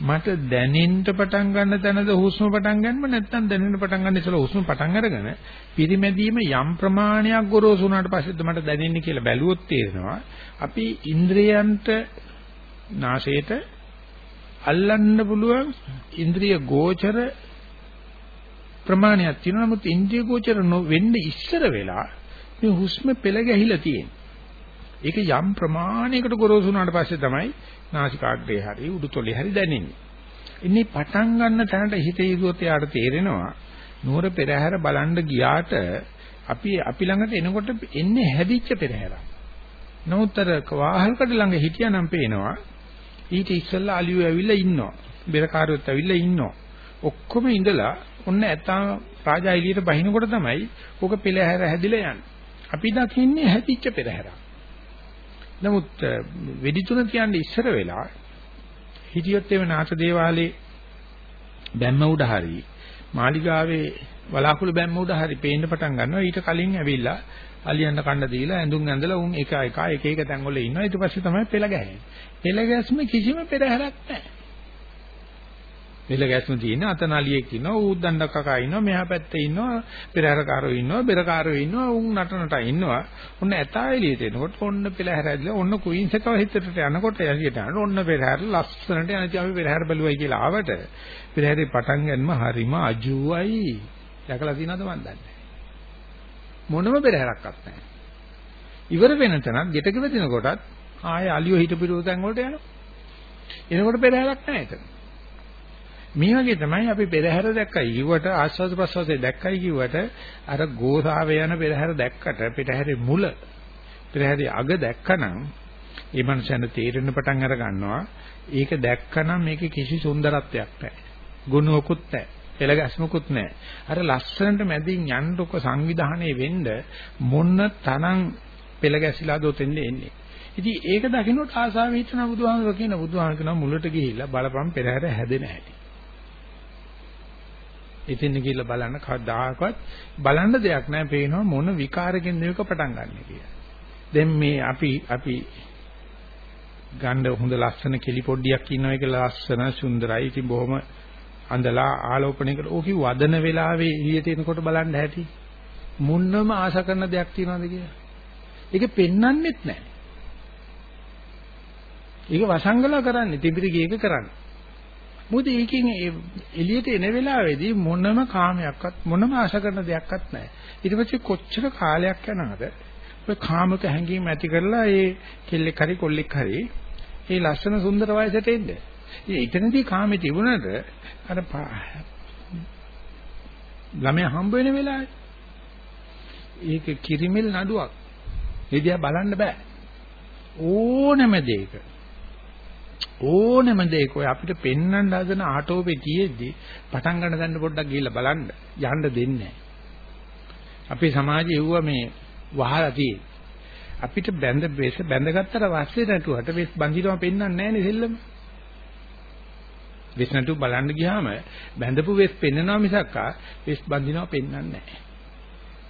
මට දැනෙන්න පටන් ගන්න තැනද හුස්ම පටන් ගන්නම නැත්නම් දැනෙන්න පටන් ගන්න ඉතල හුස්ම පටන් අරගෙන පිරිමැදීම යම් ප්‍රමාණයක් ගොරෝසු වුණාට පස්සේද මට දැනෙන්නේ කියලා බැලුවොත් තේරෙනවා අපි ඉන්ද්‍රයන්ට නාසයට අල්ලන්න පුළුවන් ඉන්ද්‍රිය ගෝචර ප්‍රමාණයක් තියෙනවා. නමුත් ඉන්ද්‍රිය ගෝචර වෙන්න ඉස්සර වෙලා මේ හුස්ම පෙළ ගැහිලා තියෙන්නේ. ඒක යම් ප්‍රමාණයකට ගොරෝසු වුණාට පස්සේ තමයි නාසිකාග්‍රේ හරි උඩුතොලේ හරි දැනෙන්නේ. ඉන්නේ පටන් ගන්න තැනට හිත යොදුවොත් යාට තේරෙනවා නුවර පෙරහැර බලන්න ගියාට අපි අපි ළඟට එනකොට එන්නේ හැදිච්ච පෙරහැරක්. නමුත් අර වාහල්කඩ ළඟ හිටියානම් පේනවා ඊට ඉස්සෙල්ලා අලියෝ ඇවිල්ලා ඉන්නවා. බෙරකාරයොත් ඇවිල්ලා ඉන්නවා. ඔක්කොම ඉඳලා ඔන්න ඇතා රාජා එළියට බහිනකොට තමයි ඕක පෙරහැර හැදිලා යන්නේ. අපි දකින්නේ හැදිච්ච පෙරහැරක්. නමුත් වෙඩි තුන කියන්නේ ඉස්සර වෙලා හිටියොත් එමෙ නාථ දේවාලේ බැම්ම උඩ හරි මාලිගාවේ වලාකුළු බැම්ම උඩ හරි පේන්න පටන් ගන්නවා. ඊට කලින් ඇවිල්ලා අලියන්න කන්න දීලා ඇඳුම් ඇඳලා උන් එක එක එක එක තැන් වල ඉන්නවා. ඊට පස්සේ තමයි පෙළ ගැහෙන්නේ. පෙළ ගැස්ම කිසිම පෙරහැරක් නැහැ. මෙල ගැස්ම තියෙන අතනලියෙක් ඉන්නවා ඌ දණ්ඩක් කකා ඉන්නවා මෙහා පැත්තේ ඉන්නවා පෙරහැරකාරයෝ ඉන්නවා බෙරකාරයෝ ඉන්නවා උන් නටනට ඉන්නවා. ඔන්න ඇතා එළියට එනකොට ඔන්න පෙරහැර ඇදලා ඔන්න කුයින්ස් එකව හිතට යනකොට එළියට යනකොට ඔන්න පෙරහැර ලස්සනට යනදී අපි පෙරහැර බැලුවයි කියලා ආවට පෙරහැරේ පටන් ගන්නම හරිම අජුවයි. දැකලා තියෙනවද මන් දන්නේ මොනම පෙරහැරක්වත් නැහැ. ඉවර වෙන තැනක් ගෙටක වෙදිනකොටත් ආයේ අලියෝ හිටපිරෝ තැන් වලට යනවා. එනකොට පෙරහැරක් නැහැ එතන. මේ වගේ තමයි අපි පෙරහැර දැක්කයි. කිව්වට ආස්වාද ප්‍රසවාසයේ දැක්කයි කිව්වට අර ගෝසාවේ යන පෙරහැර දැක්කට පෙරහැරේ මුල පෙරහැරේ අග දැක්කනම් ඒ මනුස්සයන්ට තේරෙන්න පටන් අර ගන්නවා. ඒක දැක්කනම් මේකේ කිසි සුන්දරත්වයක් නැහැ. ගුණවකුත් නැහැ. පෙළගැස්මකුත් නැහැ. අර ලස්සනට මැදින් යන්නක සංවිධානයේ වෙන්න මොන තරම් පෙළගැසිලාද උතෙන්ද එන්නේ. ඉතින් ඒක දකින්නට ආසාව හිතන බුදුහාමර කියන බුදුහාමර කියන මුලට ගිහිල්ලා බලපම් පෙරහැර හැදෙන හැටි. එතෙන් ගිහිල්ලා බලන්න කවදාකවත් බලන්න දෙයක් නැහැ පේනවා මොන විකාරකින් මේක පටන් ගන්න කියලා. දැන් මේ අපි අපි ගන්න හොඳ ලස්සන කෙලි පොඩ්ඩියක් ඉන්නවා කියලා ලස්සන සුන්දරයි. ඉතින් බොහොම අඳලා ආලෝපණය කරලා ඕකි වදන වෙලාවේ එළියට එනකොට බලන්න ඇති. මුන්නම ආශ කරන දෙයක් තියනවාද කියලා. ඒක පෙන්වන්නෙත් නැහැ. ඒක වසංගල කරන්නේ තිබිරි ගේක කරන්නේ. මොකද ඒකෙන් එළියට එන වෙලාවේදී මොනම කාමයක්වත් මොනම ආශ කරන දෙයක්වත් නැහැ. ඊට පස්සේ කොච්චර කාලයක් යනවද? ඔය කාමක හැඟීම් ඇති කරලා ඒ කෙල්ලෙක් හරි කොල්ලෙක් හරි ඒ ලස්සන සුන්දර වයසට එන්නේ. ඉතින් එතනදී කාමේ තිබුණාට අර ළමයා හම්බ වෙන වෙලාවේ ඒක කිරිමෙල් නඩුවක්. ඒ දිහා බලන්න බෑ. ඕනම දෙයක ඕනම දෙයක ඔය අපිට පෙන්වන්න හදන ආටෝපේ තියෙද්දි පටන් ගන්න දැන්න පොඩ්ඩක් ගිහිල්ලා බලන්න යන්න දෙන්නේ නැහැ. අපේ සමාජයේ එව්වා මේ වහලා තියෙන්නේ. අපිට බැඳ බෙස බැඳගත්තට පස්සේ නැටුවට වෙස් බඳිනවා පෙන්වන්නේ නැහැ නේ සෙල්ලම. වෙස් නැටු බලන්න ගියාම බැඳපු වෙස් පෙන්නනවා මිසක්කා වෙස් බඳිනවා පෙන්වන්නේ නැහැ.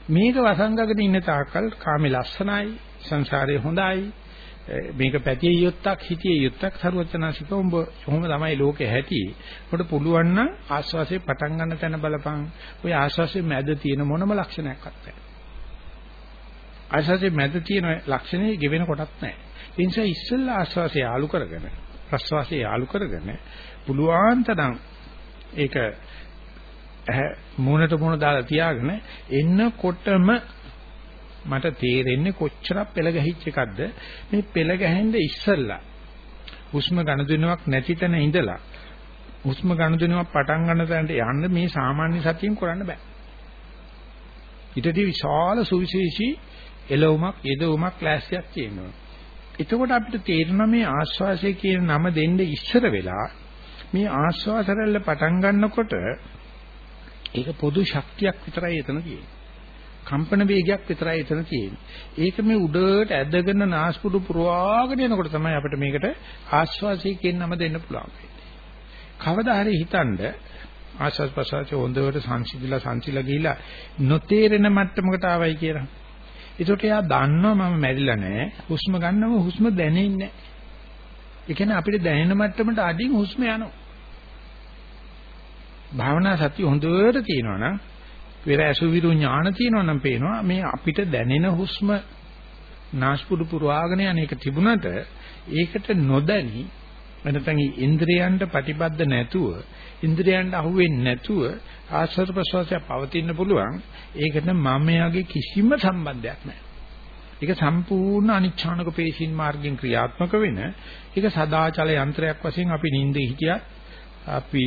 මේක වසංගකට ඉන්න තාක්කල් කාමේ ලස්සනයි සංසාරේ හොඳයි මේක පැතිය යුත්තක් හිතිය යුත්තක් සරුවචනාසික උඹ කොහොම තමයි ලෝකේ හැටි. ඔබට පුළුවන් නම් ආස්වාසේ පටන් ගන්න තැන බලපං. ওই ආස්වාසේ මැද තියෙන මොනම ලක්ෂණයක්වත් නැහැ. ආස්වාසේ මැද තියෙන ලක්ෂණේ ගෙවෙන කොටක් නැහැ. ඒ නිසා ඉස්සෙල්ලා ආස්වාසේ යාලු කරගෙන ප්‍රස්වාසේ යාලු කරගෙන පුළුවන් තරම් ඒක මූණට මූණ දාලා තියාගෙන එන්නකොටම මට තේරෙන්නේ කොච්චරක් පෙළ ගැහිච්ච එකක්ද? මේ පෙළ ගැහෙන්න ඉස්සෙල්ලා හුස්ම ගණදුනාවක් නැති තැන ඉඳලා හුස්ම ගණදුනාවක් පටන් ගන්න තැනට යන්න මේ සාමාන්‍ය සතියෙන් කරන්න බෑ. ඊටදී විශාල සුවිශේෂී එළවුමක් යෙදවුමක් ක්ලාස්යක් තියෙනවා. එතකොට අපිට තේරෙනවා මේ ආස්වාසය කියන නම දෙන්න ඉස්සර වෙලා මේ ආස්වාසරල්ල පටන් ගන්නකොට ඒක පොදු ශක්තියක් විතරයි එතන තියෙන්නේ. කම්පන වේගයක් විතරයි එතන තියෙන්නේ. ඒක මේ උඩට ඇදගෙන නාස්පුඩු පුරවාගෙන යනකොට තමයි අපිට මේකට ආස්වාසය කියන නම දෙන්න පුළුවන්. කවදා හරි හිතනද ආස්වාස් ප්‍රසවාස හොඳට සංසිඳිලා සංසිලා ගිහිලා නොතේරෙන මට්ටමකට ආවයි කියලා. ඒකට එයා දන්නවා මම මැරිලා නැහැ. හුස්ම ගන්නව හුස්ම දැනෙන්නේ නැහැ. ඒ කියන්නේ අපිට දැනෙන මට්ටමට අඩින් හුස්ම යනවා. භාවනා සතිය හොඳට තියෙනවා නම් පෙර ඇසුවිරු ඥාන තියෙනවා නම් පේනවා මේ අපිට දැනෙන හුස්ම නාස්පුඩු පුරවාගෙන යන එක තිබුණට ඒකට නොදැනි නැත්නම් ඉන්ද්‍රයන්ට ප්‍රතිබද්ධ නැතුව ඉන්ද්‍රයන්ට අහුවෙන්නේ නැතුව ආශ්‍රද ප්‍රසවාසය පවතින්න පුළුවන්. ඒකට මමයාගේ කිසිම සම්බන්ධයක් නැහැ. ඒක සම්පූර්ණ අනිච්ඡානක පේශින් මාර්ගයෙන් ක්‍රියාත්මක වෙන ඒක සදාචල යන්ත්‍රයක් වශයෙන් අපි නිින්දේ හිටියත් අපි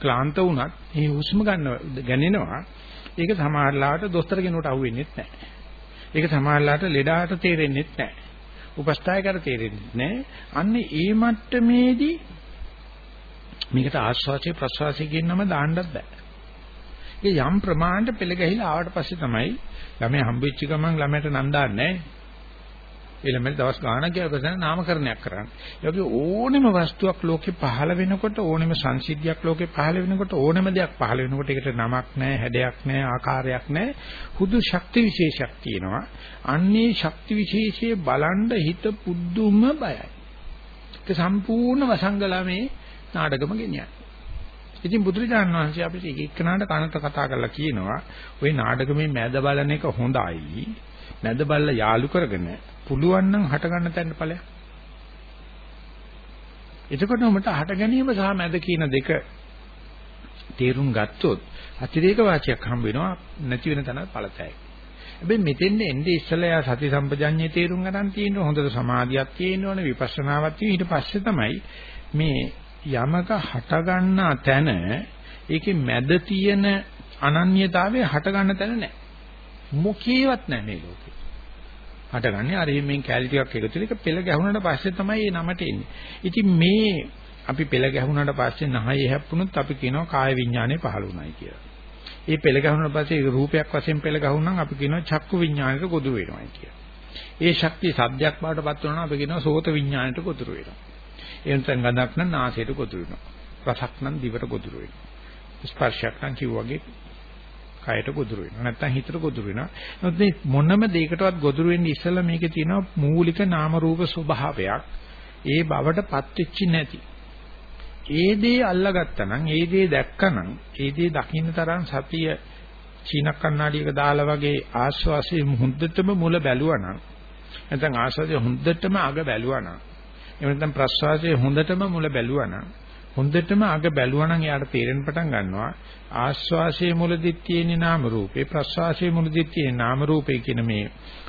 ක්ලාන්ත වුණත් මේ හුස්ම ගන්න ගැනෙනවා. ඒක සමහරලාට දොස්තර කෙනෙකුට අහුවෙන්නේ නැහැ. ඒක සමහරලාට ලෙඩාට තේරෙන්නේ නැහැ. උපස්ථායකට තේරෙන්නේ නැහැ. අන්න ඒ මට්ටමේදී මේකට ආශ්වාසය ප්‍රශ්වාසය කියන නම දාන්නත් බෑ. ඒ යම් ප්‍රමාණයට පෙළ ගැහිලා ආවට පස්සේ තමයි ළමයා හම්බෙච්ච ගමන් ළමයට නම් දාන්නේ නැහැ. ඊළඟට දවස් ගාණක් ගියා පස්සේ නාමකරණයක් කරන්න. ඒ වගේ ඕනෙම වස්තුවක් ලෝකේ පහළ වෙනකොට ඕනෙම සංසිද්ධියක් ලෝකේ පහළ වෙනකොට ඕනෙම දෙයක් පහළ වෙනකොට ඒකට නමක් නැහැ, හැඩයක් නැහැ, ආකාරයක් නැහැ. හුදු ශක්ති විශේෂයක් තියෙනවා. අන්නේ ශක්ති විශේෂයේ බලන් හිත පුදුම බයයි. ඒක සම්පූර්ණ වසංගලා මේ නාටකම ගෙනියන්නේ. ඉතින් බුදුරජාණන් වහන්සේ අපිට එක එක්කනට කනට කතා කරලා කියනවා ওই නාටකමේ මැද බලන එක හොඳයි. මැද බලලා යාලු කරගෙන පුළුවන් නම් හට ගන්න තැන ඵලයක්. එතකොට උඹට හට ගැනීම සහ මැද කියන දෙක තේරුම් ගත්තොත් අතිරේක වාචයක් හම්බ වෙනවා නැති වෙන තැන ඵලතයි. හැබැයි මෙතෙන්ද එන්නේ ඉස්සලා යා සති සම්පජඤ්ඤේ තේරුම් ගන්න තියෙන හොඳට සමාධියක් තියෙනවනේ විපස්සනාවක් තියෙන ඊට පස්සේ තමයි මේ යමක හට ගන්නා තැන ඒකේ මැද තියෙන අනන්‍යතාවය හට ගන්න තැන නැහැ. මොකේවත් නැහැ මේ ලෝකේ. හටගන්නේ අර එමෙන් කැලි ටිකක් එකතු වෙලා ඒක පෙළ ගැහුනට පස්සේ තමයි මේ නමට එන්නේ. ඉතින් මේ අපි පෙළ ගැහුනට පස්සේ නහය හැප්පුණොත් අපි කියනවා කාය විඥානය පහළ වුණයි කියලා. ඒ පෙළ ගැහුනට පස්සේ ඒක රූපයක් වශයෙන් පෙළ ගැහුනනම් අපි කියනවා චක්කු විඥානයට ගොදුරු වෙනවායි කියලා. ඒ ශක්තිය සද්දයක් බාටපත් වෙනවා අපි කියනවා සෝත විඥානයට ගොදුරු වෙනවා. ඒ නැත්නම් ගඳක් නම් නාසයට ගොදුරු වෙනවා. රසක් නම් දිවට ගොදුරු වෙනවා. ස්පර්ශයක් නම් කිව්වාගේ කයට ගොදුරු වෙනවා. නැත්තම් හිතට ගොදුරු වෙනවා. නමුත් මේ මොනම දෙයකටවත් ගොදුරු වෙන්නේ ඉස්සෙල්ලා මේකේ තියෙනවා මූලික නාම රූප ස්වභාවයක්. ඒ බවට පත්වෙච්චි නැති. ඒ දේ අල්ලගත්තා නම්, ඒ දේ දැක්කනම්, ඒ දේ දකින්න තරම් සතිය චීන කන්නාඩියක දාලා වගේ ආශ්වාසයේ හොඳටම මුල බැලුවා නම් නැත්නම් ආශ්වාසයේ හොඳටම අග බැලුවා නම් එහෙම නැත්නම් ප්‍රශ්වාසයේ හොඳටම මුල බැලුවා නම් හොඳටම අග බැලුවා නම් එයාට තේරෙන්න පටන් ගන්නවා. ආශ්වාසයේ මුලදිත් තියෙන නාම රූපේ ප්‍රශ්වාසයේ මුලදිත් තියෙන නාම රූපේ කියන මේ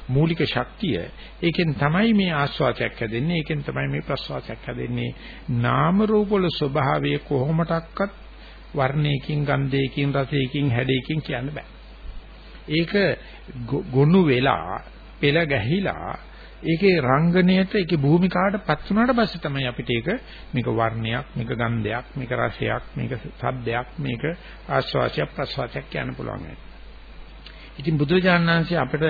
මූලික ශක්තිය ඒකෙන් තමයි මේ ආශ්වාසයක් හැදෙන්නේ ඒකෙන් තමයි මේ ප්‍රශ්වාසයක් හැදෙන්නේ. නාම රූප වල ස්වභාවය කොහොමඩක්වත් වර්ණයකින් ගන්ධයකින් රසයකින් හැඩයකින් කියන්න බෑ. ඒක ගොනු වෙලා පෙළ ගැහිලා ඒකේ රංගනයට ඒකේ භූමිකාවට පත් වුණාට පස්සේ තමයි අපිට ඒක මේක වර්ණයක් මේක ගන්ධයක් මේක රසයක් මේක සද්දයක් මේක ආස්වාසයක් ප්‍රසවාසයක් කියන්න පුළුවන්. ඉතින් බුදුරජාණන් වහන්සේ අපිට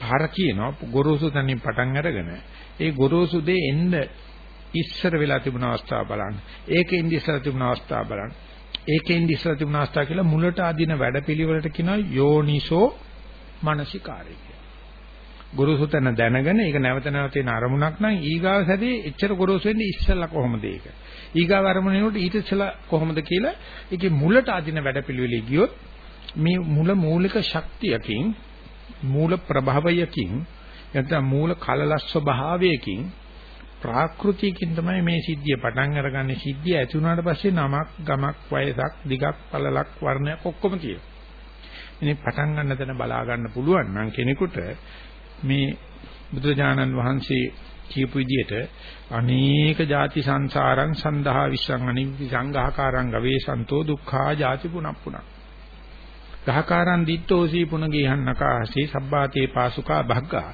පාර කියනවා ගොරෝසු තනින් පටන් අරගෙන ඒ ගොරෝසු දේ එන්න ඉස්සර වෙලා තිබුණ අවස්ථාව බලන්න. ඒකෙන් ඉස්සර තිබුණ අවස්ථාව බලන්න. ඒකෙන් ඉස්සර තිබුණ අවස්ථාව කියලා මුලට අදින වැඩපිළිවෙලට කියනවා යෝනිසෝ මනසිකාරය. ගුරුසුතන දැනගෙන ඒක නැවත නැවත එන අරමුණක් නම් ඊගාව සැදී එච්චර ගොරෝසු වෙන්නේ ඉස්සෙල්ලා කොහොමද ඒක? ඊගාව අරමුණේනොට ඊට ඉස්සෙල්ලා කොහොමද කියලා ඒකේ මුලට අදින වැඩපිළිවෙලේ ගියොත් මේ මුල මූලික ශක්තියකින් මූල ප්‍රභවයකින් නැත්නම් මූල කලලස් ස්වභාවයකින් ප්‍රාකෘතියකින් තමයි මේ සිද්ධිය පටන් අරගන්නේ සිද්ධිය ඇති වුණාට පස්සේ නමක් ගමක් වයසක් දිගක් පළලක් වර්ණයක් ඔක්කොම තියෙනවා. ඉතින් පටන් ගන්න තැන බලා ගන්න පුළුවන් නම් කෙනෙකුට මේ බුදුජානන් වහන්සේ කියපු විදිහට අනේක ಜಾති සංසාරං සන්දහා විසං අනිවි සංඝහකාරං ගවේසන්තෝ දුක්ඛා ಜಾති පුනප්පුනං. ගහකාරං දිත්තෝසී පුනගේහන් නකාසී සබ්බාතේ පාසුකා භග්ගා.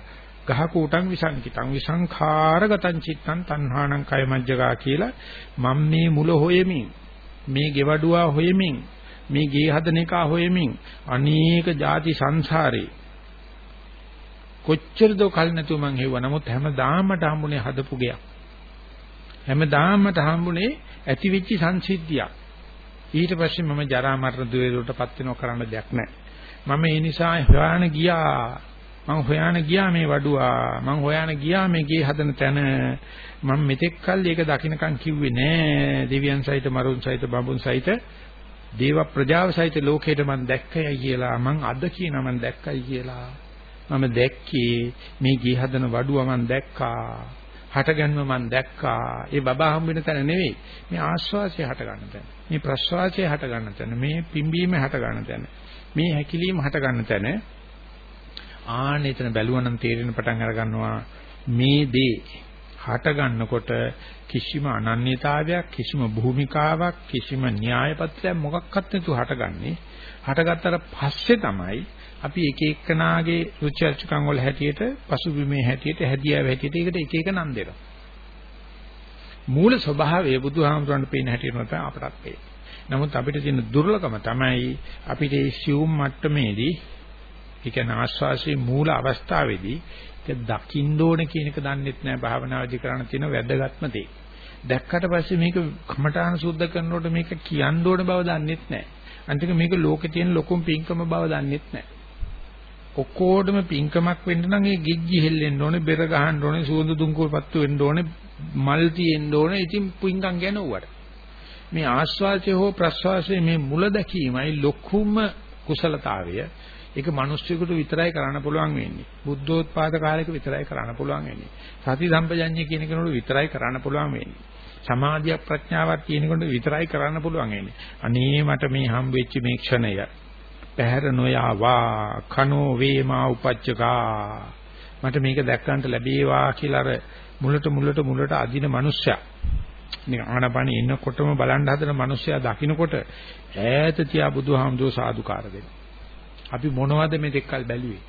ගහකූටං විසංකිතං විසංඛාරගතං චිත්තං තණ්හාණං කයමජ්ජගා කියලා මම මේ මුල හොයමින් මේ ගෙවඩුවා හොයමින් මේ ගේ හදන එක හොයමින් අනේක ಜಾති සංසාරේ කොච්චරද කල් නැතුව මං හෙව්වා. නමුත් හැමදාම මට හම්බුනේ හදපු ගයක්. හැමදාම මට හම්බුනේ ඇති වෙච්ච සංසිද්ධියක්. ඊට පස්සේ මම ජරා මරණ දුවේලටපත් වෙනව කරන්න දෙයක් නැහැ. මම ඒ නිසා හොයාන ගියා. මං හොයාන ගියා මේ වඩුවා. මං හොයාන ගියා මේ ගේ හදන තැන. මම මෙතෙක් කල් ඒක දකින්නකම් කිව්වේ නෑ. දෙවියන් සහිත මරුන් සහිත බඹුන් සහිත දේව ප්‍රජාව සහිත ලෝකෙට මං දැක්කයි කියලා. මං අද කියනවා මං දැක්කයි කියලා. මම දැක්කේ මේ ගේ හදන වඩුව මම දැක්කා. හටගන්ම මම දැක්කා. ඒ බබා හම්බ වෙන තැන නෙවෙයි. මේ ආස්වාසිය හට ගන්න තැන. මේ ප්‍රස්වාසය හට ගන්න තැන. මේ පිම්බීම හට ගන්න තැන. මේ හැකිලීම හට ගන්න තැන. ආන්න එතන බැලුවනම් තේරෙන පටන් අර ගන්නවා මේ දේ හට ගන්නකොට කිසිම අනන්‍යතාවයක් කිසිම භූමිකාවක් කිසිම න්‍යාය පත්‍රයක් මොකක්වත් නැතුව හටගන්නේ හටගත්තට පස්සේ තමයි අපි එක එක්කනාගේ රුචි අරුචිකම් වල හැටියට පසුබිමේ හැටියට හැදියාව හැටියට ඒකට එක එක නම් දෙනවා. මූල ස්වභාවය බුදුහාමුදුරන්ට පේන හැටියට තමයි අපටත් පේන්නේ. නමුත් අපිට තියෙන දුර්ලභම තමයි අපිට මේ සියුම් මට්ටමේදී ඒ කියන්නේ ආස්වාසියේ මූල අවස්ථාවේදී ඒක දකින්න ඕන කියන එක දන්නෙත් නෑ භාවනාවේදී කරන්න තියෙන වැදගත්ම දේ. දැක්කට පස්සේ මේක කමඨාන සුද්ධ කරනකොට මේක කියන්න ඕන බව දන්නෙත් නෑ. අන්තික මේක ලෝකේ තියෙන ලොකුම පිංකම බව දන්නෙත් නෑ. ඔක්කොඩම පිංකමක් වෙන්න නම් ඒ ගිජ්ජි හෙල්ලෙන්න ඕනේ, බෙර ගහන්න ඕනේ, සුවඳ දුම්කුවපත්තු වෙන්න ඕනේ, මල් තියෙන්න ඕනේ. ඉතින් පිංකම් ගැන උවට. මේ ආස්වාදයේ හෝ ප්‍රස්වාසයේ මේ මුල දැකීමයි ලොකුම කුසලතාවය. ඒක මිනිස්සුෙකුට විතරයි කරන්න පුළුවන් වෙන්නේ. බුද්ධෝත්පාද කාලයක විතරයි කරන්න පුළුවන් වෙන්නේ. සති සම්පජඤ්ඤය කියන කෙනෙකුට විතරයි කරන්න පුළුවන් වෙන්නේ. සමාධියක් ප්‍රඥාවක් තියෙනකොට විතරයි කරන්න පුළුවන් වෙන්නේ. අනේ මට මේ හම් වෙච්ච මේ ක්ෂණය පැහැර නොයාවා කනෝ වේමා උපච්චකා මට මේක දැක්කන්ට ලැබේවා කියලා අර මුලට මුලට මුලට අදින මිනිස්සයා නිකන් ආනපන එන්නකොටම බලන් හදන මිනිස්සයා දකින්නකොට ඈත තියා බුදුහාමුදුර සාදුකාර දෙනවා. අපි මොනවද මේ දෙකල් බැලුවේ?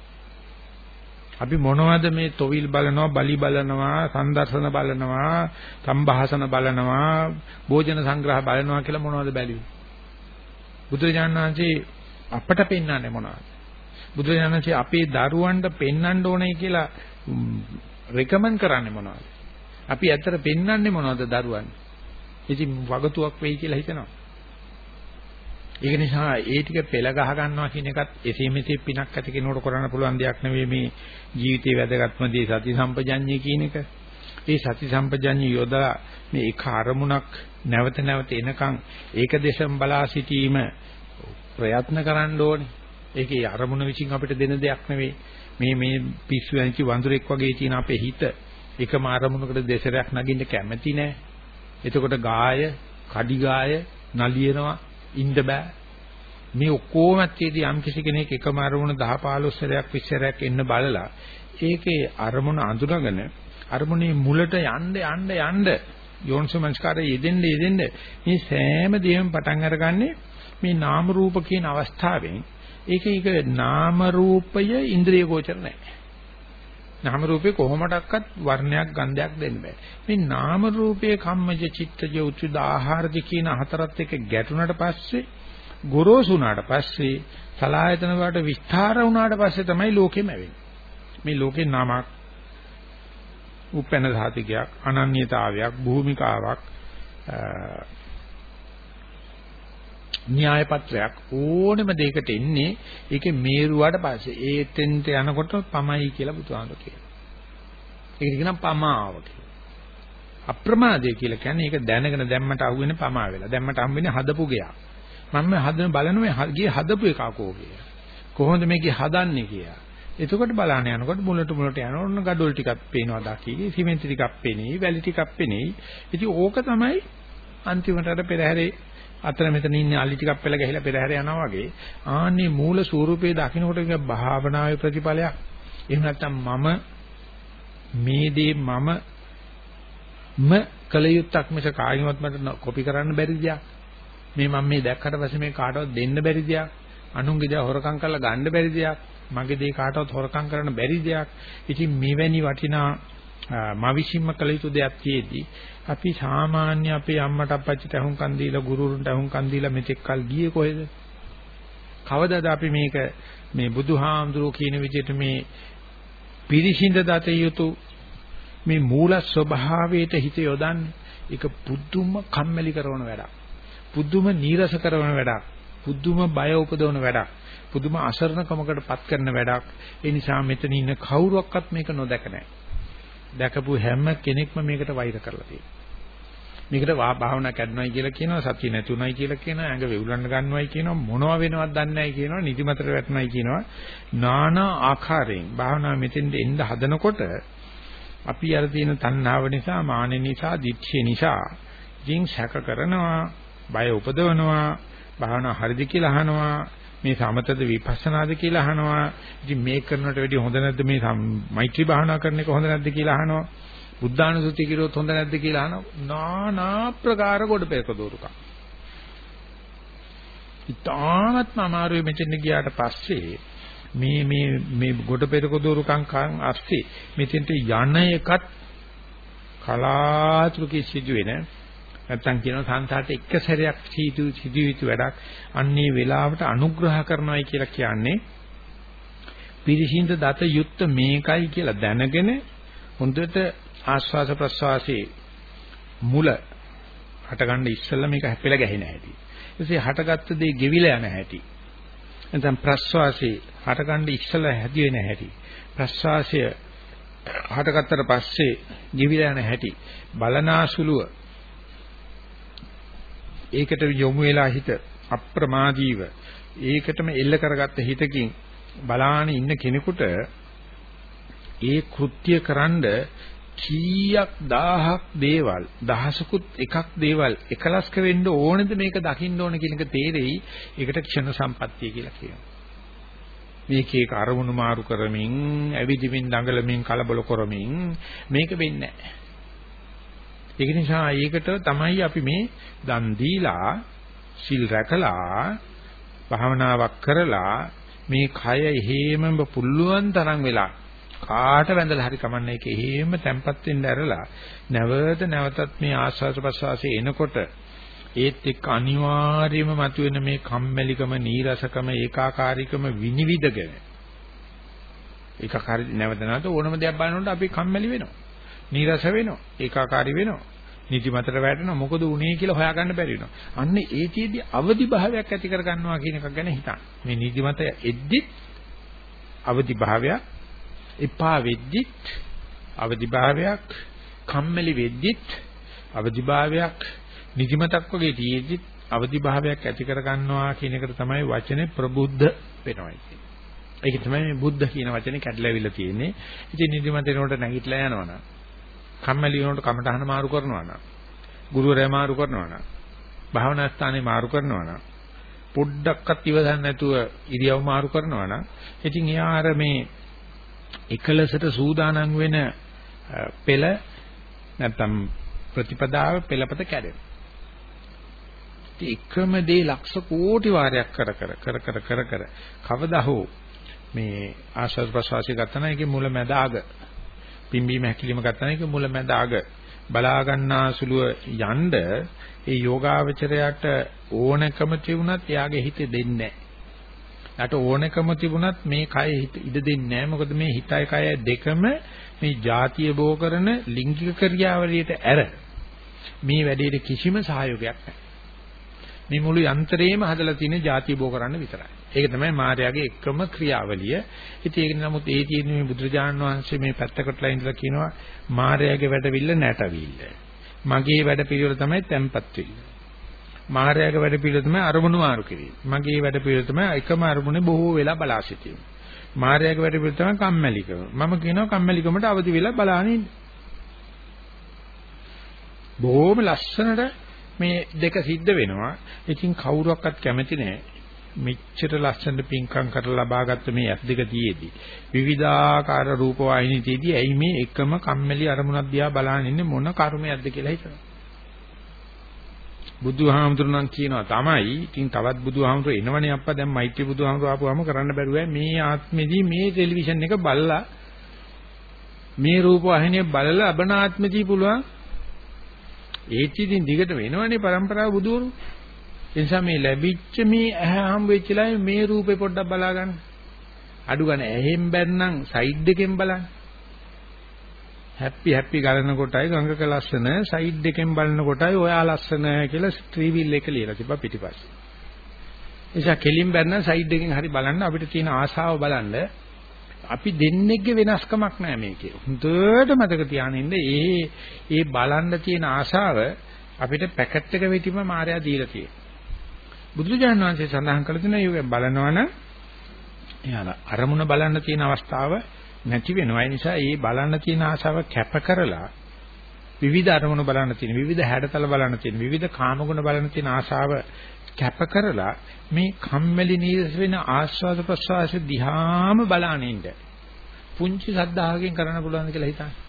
අපි මොනවද මේ තොවිල් බලනවා, බලි බලනවා, සංදර්ශන බලනවා, සම්භාෂණ බලනවා, භෝජන සංග්‍රහ බලනවා කියලා මොනවද බැලුවේ? බුදුරජාණන් වහන්සේ අපට පෙන්වන්නේ මොනවද? බුදුරජාණන්සේ අපේ දරුවන්ට පෙන්වන්න ඕනේ කියලා රෙකමන්ඩ් කරන්නේ මොනවද? අපි ඇත්තට පෙන්වන්නේ මොනවද දරුවන්? ඉතින් වගතුවක් වෙයි කියලා හිතනවා. ඒක නිසා ඒ ටික පෙළ ගහ ගන්නවා කියන එකත් එසේ මෙසේ පිනක් ඇති කෙනෙකුට කරන්න පුළුවන් දෙයක් නෙවෙයි මේ ජීවිතයේ වැදගත්ම දේ සති සම්පජඤ්ඤය කියන එක. ඒ සති සම්පජඤ්ඤය යොදලා මේ එක අරමුණක් නැවත නැවත එනකන් ඒක දෙසම් බලා සිටීම ප්‍රයත්න කරන්න ඕනේ. ඒකේ අරමුණ විසින් අපිට දෙන දෙයක් නෙවෙයි. මේ මේ පිස්සු ඇංචි වඳුරෙක් වගේ තියෙන අපේ හිත එකම අරමුණකට දෙසරයක් නගින්න කැමති නෑ. එතකොට ගාය, කඩි ගාය නලියනවා ඉන්න බෑ. මේ ඔක්කොම ඇත්තේදී යම් කිසි කෙනෙක් එකම අරමුණ 10 15 සැරයක් 20 සැරයක් එන්න බලලා ඒකේ අරමුණ අඳුනගෙන අරමුණේ මුලට යන්න යන්න යන්න යෝනිසමංස්කාරය යෙදෙන්න යෙදෙන්න මේ සෑම දෙයක්ම පටන් අරගන්නේ මේ නාම රූප කියන අවස්ථාවෙන් ඒකේ ඒක නාම රූපය ඉන්ද්‍රිය ගෝචර නැහැ. නාම රූපේ කොහොමඩක්වත් වර්ණයක් ගන්ධයක් දෙන්න බෑ. මේ නාම රූපයේ කම්මජ චිත්තජ උච්චද ආහාරජ කියන හතරත් එක්ක ගැටුණට පස්සේ ගොරෝසු වුණාට පස්සේ සලායතන වලට විස්තර වුණාට පස්සේ තමයි ලෝකෙම වෙන්නේ. මේ ලෝකේ නාමක් උපැන්න ධාතිකයක් අනන්‍යතාවයක් භූමිකාවක් න්‍යාය පත්‍රයක් ඕනෙම දෙයකට එන්නේ ඒකේ මේරුවාට පස්සේ ඒ තෙන්ට යනකොට පමයි කියලා බුදුහාමුදුරු කියනවා. ඒක කියනම් පමාව කියලා. අප්‍රමාදය කියලා කියන්නේ ඒක දැනගෙන දැම්මට අහුවෙන පමා වෙලා. දැම්මට හම් වෙන්නේ හදපු ගයක්. මම හදන බලනවා ගියේ හදපු එකකෝ කියලා. කොහොමද මේක හදන්නේ කියලා. එතකොට බලන්න යනකොට මුලට මුලට යනකොට gadol ටිකක් පේනවා දකිගේ සිමෙන්ති ටිකක් පේනෙයි වැලි ටිකක් පේනෙයි. ඉතින් ඕක තමයි අන්තිමට අර පෙරහැරේ අතන මෙතන ඉන්නේ අලි ටිකක් පෙළ ගහලා පෙරහැර යනවා වගේ. ආන්නේ මූල ස්වරූපේ දකින්නකොට ඒක භාවනාවේ ප්‍රතිඵලයක්. එහෙම නැත්නම් මම මේ දේ මම ම කලියුත්තක් මිස කායිමත් මට කොපි කරන්න බැරි දෙයක්. මේ මම මේ දැක්කට පස්සේ මේ කාටවත් දෙන්න බැරි දෙයක්. අනුන්ගේ දේ හොරකම් කරලා ගන්න බැරි දෙයක්. මගේ දේ කාටවත් හොරකම් කරන්න බැරි දෙයක්. ඉතින් මෙවැනි වටිනා මා විශ්ීම කළ යුතු දෙයක් තියේදී අපි සාමාන්‍ය අපේ අම්මට අප්පච්චිට අහුම්කන් දීලා ගුරුවරුන්ට අහුම්කන් දීලා මෙතෙක් කල් ගියේ කොහෙද? කවදාද අපි මේක මේ බුදුහාමුදුරුවෝ කියන විදිහට මේ පිරිසිඳ දත යුතු මේ මූල ස්වභාවයට හිත යොදන්නේ ඒක පුදුම කම්මැලි කරන වැඩක්. පුදුම නීරස කරන වැඩක්. පුදුම බය උපදවන වැඩක්. පුදුම අසරණකමකට පත් කරන වැඩක්. ඒ නිසා මෙතන ඉන්න කවුරුවක්වත් මේක නොදක නැහැ. දැකපු හැම කෙනෙක්ම මේකට වෛර කරලා තියෙනවා. මේකට භාවනා කරනවායි කියලා කියනවා සතිය නැතුණයි කියලා කියනවා ඇඟ වෙවුලන්න ගන්නවයි කියනවා මොනවා වෙනවද දන්නේ නැහැ කියනවා නිදිමතට වැටෙනවයි කියනවා নানা ආකාරයෙන් භාවනා මෙතෙන්ද එන්න හදනකොට අපි අර තියෙන තණ්හාව නිසා මානෙ නිසා දිච්චේ නිසා ඉතින් සැක කරනවා බය උපදවනවා භාවනා හරිද කියලා අහනවා මේ සමතද විපස්සනාද කියලා අහනවා. ඉතින් මේ කරනට වැඩිය හොඳ නැද්ද මේ මෛත්‍රී භාවනා කරන එක හොඳ නැද්ද කියලා අහනවා. බුද්ධානුසුති කිරුවොත් හොඳ නැද්ද කියලා අහනවා. නානා ප්‍රකාර කොට පෙරක දෝරුකම්. ඉතාමත්ම අමාරුයි මෙතෙන් ගියාට පස්සේ මේ මේ මේ ගොඩ පෙරක දෝරුකම් කන් අස්සේ මෙතෙන්ට යන එකත් කලාතුරකින් සිදුවෙන නැත්තම් කියනවා සංසාරට එක සැරයක් සිදු සිදුවිතු වැඩක් අන්නේ වෙලාවට අනුග්‍රහ කරනවායි කියලා කියන්නේ පිරිසිඳ දත යුත්ත මේකයි කියලා දැනගෙන හොඳට ආස්වාස ප්‍රස්වාසයේ මුල හටගන්න ඉස්සෙල්ලා මේක හැපෙලා ගැහෙන හැටි. ඊටසේ හටගත්ත දේ ගෙවිලා යන හැටි. නැත්නම් ප්‍රස්වාසයේ හටගන්න ඉස්සෙල්ලා හැදි වෙන හැටි. ප්‍රස්වාසය හටගත්තට පස්සේ ගෙවිලා යන හැටි. බලනාසුලුව ඒකට යොමු වෙලා හිත අප්‍රමාදීව ඒකටම එල්ල කරගත්ත හිතකින් බලාන ඉන්න කෙනෙකුට ඒ කෘත්‍ය කරන්ඩ කීයක් දහහක් දේවල් දහසකුත් එකක් දේවල් එකලස්ක වෙන්න ඕනද මේක දකින්න ඕන කියන එක තේරෙයි. ඒකට ක්ෂණ සම්පත්තිය කියලා කියනවා. මේකේ අරමුණු මාරු කරමින් ඇවිදිමින් දඟලමින් කලබල කරමින් මේක වෙන්නේ නැහැ. ඒක නිසා ඒකට තමයි අපි මේ දන් දීලා සිල් රැකලා භාවනාවක් කරලා මේ කය එහෙමම පුළුවන් තරම් වෙලා කාට වැඳලා හරි කමන්නේ ඒක එහෙම තැම්පත් වෙන්න ඇරලා නැවත නැවතත් මේ ආස්වාද ප්‍රසවාසයේ එනකොට ඒත් එක්ක අනිවාර්යයෙන්ම මතුවෙන මේ කම්මැලිකම නීරසකම ඒකාකාරීකම විනිවිදගෙන ඒකාකාරී නැවත නැවත ඕනම දෙයක් බලනකොට අපි කම්මැලි වෙනවා. නීරස වෙනවා ඒකාකාරී වෙනවා නිදිමතට වැටෙනවා මොකද උනේ කියලා හොයාගන්න බැරි වෙනවා. අන්න ඒතියෙදි අවදි භාවයක් ඇති කර ගන්නවා කියන එක ගැන හිතන්න. මේ නිදිමත එද්දි අවදි භාවයක් එපා වෙද්දිත් අවදි භාවයක් කම්මැලි වෙද්දිත් අවදි භාවයක් නිදිමතක් වගේ තියෙද්දිත් අවදි භාවයක් ඇති කර ගන්නවා කියන එකට තමයි වචනේ ප්‍රබුද්ධ වෙනවා කියන්නේ. ඒක තමයි මේ බුද්ධ කියන වචනේ කැඩලාවිලා තියෙන්නේ. ඉතින් නිදිමත එනකොට නැගිටලා යනවනම් කම්මැලි වෙනකොට කමටහන මාරු කරනවා නම් ගුරුවරයා මාරු කරනවා නම් භාවනා ස්ථානේ මාරු කරනවා නම් පොඩ්ඩක්වත් ඉවසන්නේ නැතුව ඉරියව් මාරු කරනවා නම් ඉතින් එයා අර මේ එකලසට සූදානම් වෙන පෙළ නැත්තම් ප්‍රතිපදාව පෙළපත කැඩෙනවා. එකම දේ ලක්ෂ කෝටි වාරයක් කර කර කර කර කර කර කවදා හෝ මේ ආශ්වාස ප්‍රශ්වාසය ගන්න එකේ මුල මැද අග පිම්බීම හැකිලිම ගන්න එකේ මුල මැද අග බලා ගන්නා සුළුව යන්න ඒ යෝගාවචරයට ඕනකම තිබුණත් එයාගේ හිතේ දෙන්නේ නැහැ. යට ඕනකම තිබුණත් මේ කය ඉඩ දෙන්නේ නැහැ. මොකද මේ හිතයි කය දෙකම මේ ಜಾතිය බෝ කරන ලිංගික ක්‍රියාවලියට ඇර මේ වැඩේට කිසිම සහයෝගයක් නැහැ. මේ මුළු යන්ත්‍රේම හදලා තියෙන ಜಾතිය බෝ කරන්න විතරයි. ඒක තමයි මායාවේ එකම ක්‍රියාවලිය. ඉතින් ඒක නමුත් ඒ තියෙන මේ බුදුරජාණන් වහන්සේ මේ පැත්තකටලා ඉඳලා කියනවා මායාවේ වැඩවිල්ල නැටවිල්ල. මගේ වැඩ පිළිවෙල තමයි තැම්පත් වෙන්න. මායාවේ වැඩ පිළිවෙල තමයි අරමුණු මාරු කිරීම. මගේ වැඩ පිළිවෙල තමයි එකම අරමුණේ බොහෝ වෙලා බලා සිටීම. මායාවේ වැඩ පිළිවෙල තමයි කම්මැලිකම. මම කියනවා කම්මැලිකමට අවදි වෙලා බලාගෙන ඉන්න. බොහොම ලස්සනට මේ දෙක සිද්ධ වෙනවා. ඉතින් කවුරුවක්වත් කැමති නැහැ. මෙච්චර ලස්සන පින්කම් කරලා ලබාගත්ත මේ ඇස් දෙක තියේදී. විවිධාකාර රූප වාහිනී තියේදී ඇයි මේ එකම කම්මැලි අරමුණක් දිහා බලන ඉන්නේ මොන කර්මයක්ද කියලා හිතනවා. බුදුහාමුදුරණන් කියනවා තමයි ඉතින් තවත් බුදුහාමුදුර එනවනේ අප්පා දැන් මෛත්‍රී බුදුහාමුදුර ආපුවාම කරන්න බැරුවයි මේ ආත්මෙදී මේ ටෙලිවිෂන් එක බලලා මේ රූප වාහිනිය බලලා අබන ආත්මෙදී පුළුවන්. ඒත් ඉතින් දිගට වෙනවනේ પરම්පරාව බුදුවරු. ඒ නිසා මේ ලැබිච්ච මේ ඇහැ හම්බ වෙච්ච ලායි මේ රූපේ පොඩ්ඩක් බලා ගන්න. අඩු ගන්න ඇහෙන් බැන්නම් සයිඩ් එකෙන් බලන්න. හැපි හැපි ගලන කොටයි ගංගක ලස්සන සයිඩ් එකෙන් බලන කොටයි ඔයා ලස්සන කියලා ස්ට්‍රීවිල් එක ලියලා තිබ්බා පිටිපස්සේ. නිසා කෙලින් බැන්නම් සයිඩ් එකෙන් හරි බලන්න අපිට තියෙන ආශාව බලන්න අපි දෙන්නෙක්ගේ වෙනස්කමක් නැහැ මේකේ. හොඳට මතක තියාගෙන ඒ ඒ බලන්න තියෙන ආශාව අපිට පැකට් එක වෙටිම මායя දීලා තියෙනවා. බුදුරජාණන් වහන්සේ සඳහන් කළ දෙන යෝගය බලනවනම් එයාලා අරමුණ බලන්න තියෙන අවස්ථාව නැති වෙනවා. ඒ නිසා ඒ බලන්න තියෙන ආශාව කැප කරලා විවිධ අරමුණු බලන්න තියෙන, විවිධ හැඩතල බලන්න තියෙන, විවිධ කාමගුණ බලන්න තියෙන ආශාව කැප කරලා මේ කම්මැලි නීරස වෙන ආස්වාද ප්‍රසවාස දිහාම බලනින්න. පුංචි සද්ධාහකින් කරන්න පුළුවන් කියලා හිතන්න.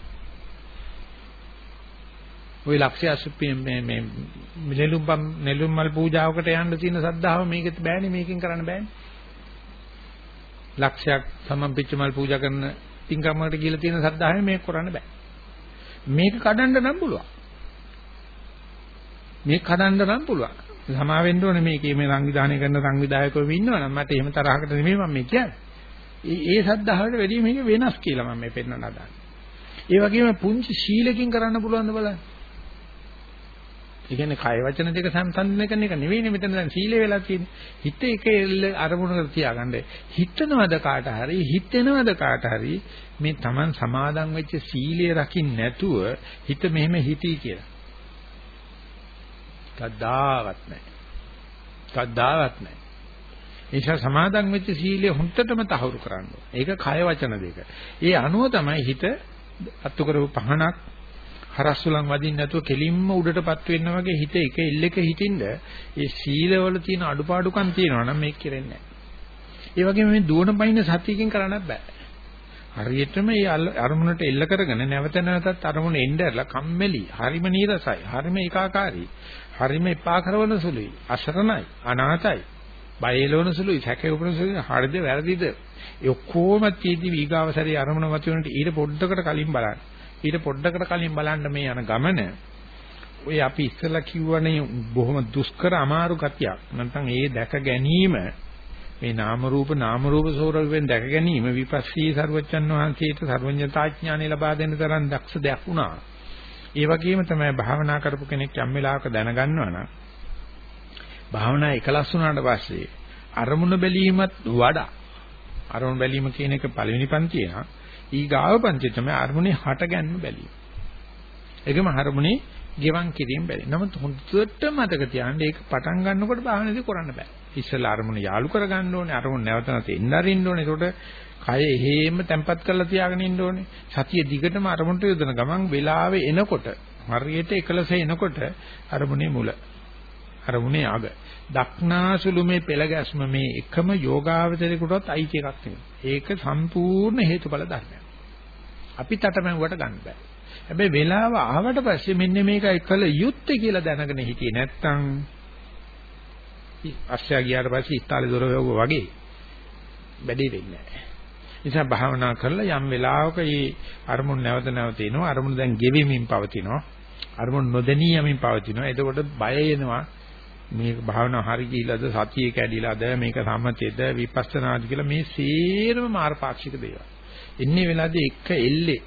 ওই ලක්ෂ්‍ය අසුප්පිය මේ මේ නෙළුම් නෙළුම් මල් පූජාවකට යන්න තියෙන සද්ධාව මේකෙත් බෑනේ මේකෙන් කරන්න බෑනේ. ලක්ෂයක් සමම්පිච්ච මල් පූජා කරන පින්කමකට කියලා තියෙන සද්ධාවෙන් මේක කරන්න බෑ. මේක කඩන්න නම් පුළුවන්. මේක කඩන්න නම් පුළුවන්. සමා වෙන්න ඕනේ මේකේ මේ සංවිධානය කරන සංවිධායකයෝ ඉන්නවනම් මට එහෙම තරහකට නෙමෙයි මම මේ කියන්නේ. ඒ ඒ සද්ධාවට වැඩිය මේක වෙනස් කියලා මම මේ පෙන්වන්න හදන්නේ. ඒ වගේම පුංචි සීලකින් කරන්න පුළුවන් ද බලන්න. ඒ කියන්නේ කය වචන දෙක සම්සන්දනය කරන එක නෙවෙයිනේ මෙතන දැන් සීලය වෙලා තියෙන්නේ. හිත එක එල්ල අරමුණකට තියාගන්න. හිතනවද කාට හරි හිතෙනවද කාට හරි මේ Taman සමාදන් වෙච්ච සීලය රකින්න නැතුව හිත මෙහෙම හිතී කියලා. කද්දාවත් නැහැ. කද්දාවත් නැහැ. ඒ නිසා සමාදන් වෙච්ච සීලය හොන්ටටම තහවුරු කරන්න ඒක කය වචන දෙක. ඒ අනුව තමයි හිත අත්තු කරපු පහනක් හරස්සුලන් වදින්න නැතුව කෙලින්ම උඩටපත් වෙන්න වගේ හිත එක එල්ලක හිටින්ද ඒ සීලවල තියෙන අඩුපාඩුකම් තියෙනවා නම් මේක කෙරෙන්නේ නැහැ. ඒ වගේම මේ දුවන පයින් සතියකින් කරන්නත් බෑ. හරියටම මේ අරමුණට එල්ල කරගෙන නැවත නැවතත් අරමුණ එnderලා කම්මැලි, හරිම නීරසයි, හරිම ඒකාකාරී, හරිම එපා කරන සුළුයි, අසරණයි, අනාතයි, බයලවන සුළුයි, සැකේ උපන සුළුයි, හරිද වැරදිද? ඒ ඔක්කොම තීදි වීගාවසරේ අරමුණ මත වෙනට ඊට පොඩ්ඩකට කලින් බලන්න. ඊට පොඩ්ඩකට කලින් බලන්න මේ යන ගමන ඔය අපි ඉස්සෙල්ලා කිව්වනේ බොහොම දුෂ්කර අමාරු ගතියක්. නැත්නම් ඒ දැක ගැනීම මේ නාම රූප නාම රූප ස්වරූපයෙන් දැක ගැනීම විපස්සී ਸਰවචන් වහන්සේට සර්වඥතා ඥානෙ ලබා දෙන්න තරම් දක්ෂ දෙයක් වුණා. ඒ වගේම තමයි භාවනා කරපු කෙනෙක් යම් වෙලාවක දැනගන්නවා නම් භාවනා එකලස් වුණාට පස්සේ අරමුණ බැලීමත් වඩා අරමුණ බැලීම කියන එක පළවෙනි පන්තිය නා ඊගාව පන්තිය තමයි අරමුණේ හට ගැනීම බැලීම. ඒකම අරමුණේ ගෙවන් කිරීම බැරි. නමුත් හොඳට මතක තියාගන්න ඒක පටන් ගන්නකොට භාවනාවේදී කරන්න බෑ. ඉස්සෙල්ලා අරමුණ යාලු කරගන්න ඕනේ. අරමුණ නැවත නැවත එන්න අරින්න ඕනේ. ඒකට කය එහෙම තැම්පත් කරලා තියාගෙන ඉන්න ඕනේ. සතිය දිගටම අරමුණට යොදන ගමන් වෙලාවේ එනකොට හරියට එකලස එනකොට අරමුණේ මුල. අරමුණේ අග. දක්නාසුළු මේ පෙළ ගැස්ම මේ එකම යෝගාවචරයකටවත් අයිති එකක් නෙවෙයි. ඒක සම්පූර්ණ හේතුඵල ධර්මයක්. අපි තටමැව්වට ගන්න බෑ. හැබැයි වෙලාව ආවට පස්සේ මෙන්න මේකයි කළ යුත්තේ කියලා දැනගෙන හිටියේ නැත්තම් අස්සයා ගියාට පස්සේ ඉස්තාලේ දොර වගේ වැඩේ වෙන්නේ නැහැ. නිසා භාවනා කරලා යම් වෙලාවක මේ අරමුණ නැවත නැවත එනවා අරමුණ දැන් ගෙවෙමින් පවතිනවා අරමුණ නොදැනී යමින් පවතිනවා එතකොට බය එනවා මේක භාවනා හරි ගිහිලාද සතියේ කැඩිලාද මේක සම්මතයේද විපස්සනාද කියලා මේ සේරම මාර්ගපාක්ෂික දේවල්. ඉන්නේ වෙලාවේදී එක එල්ලේ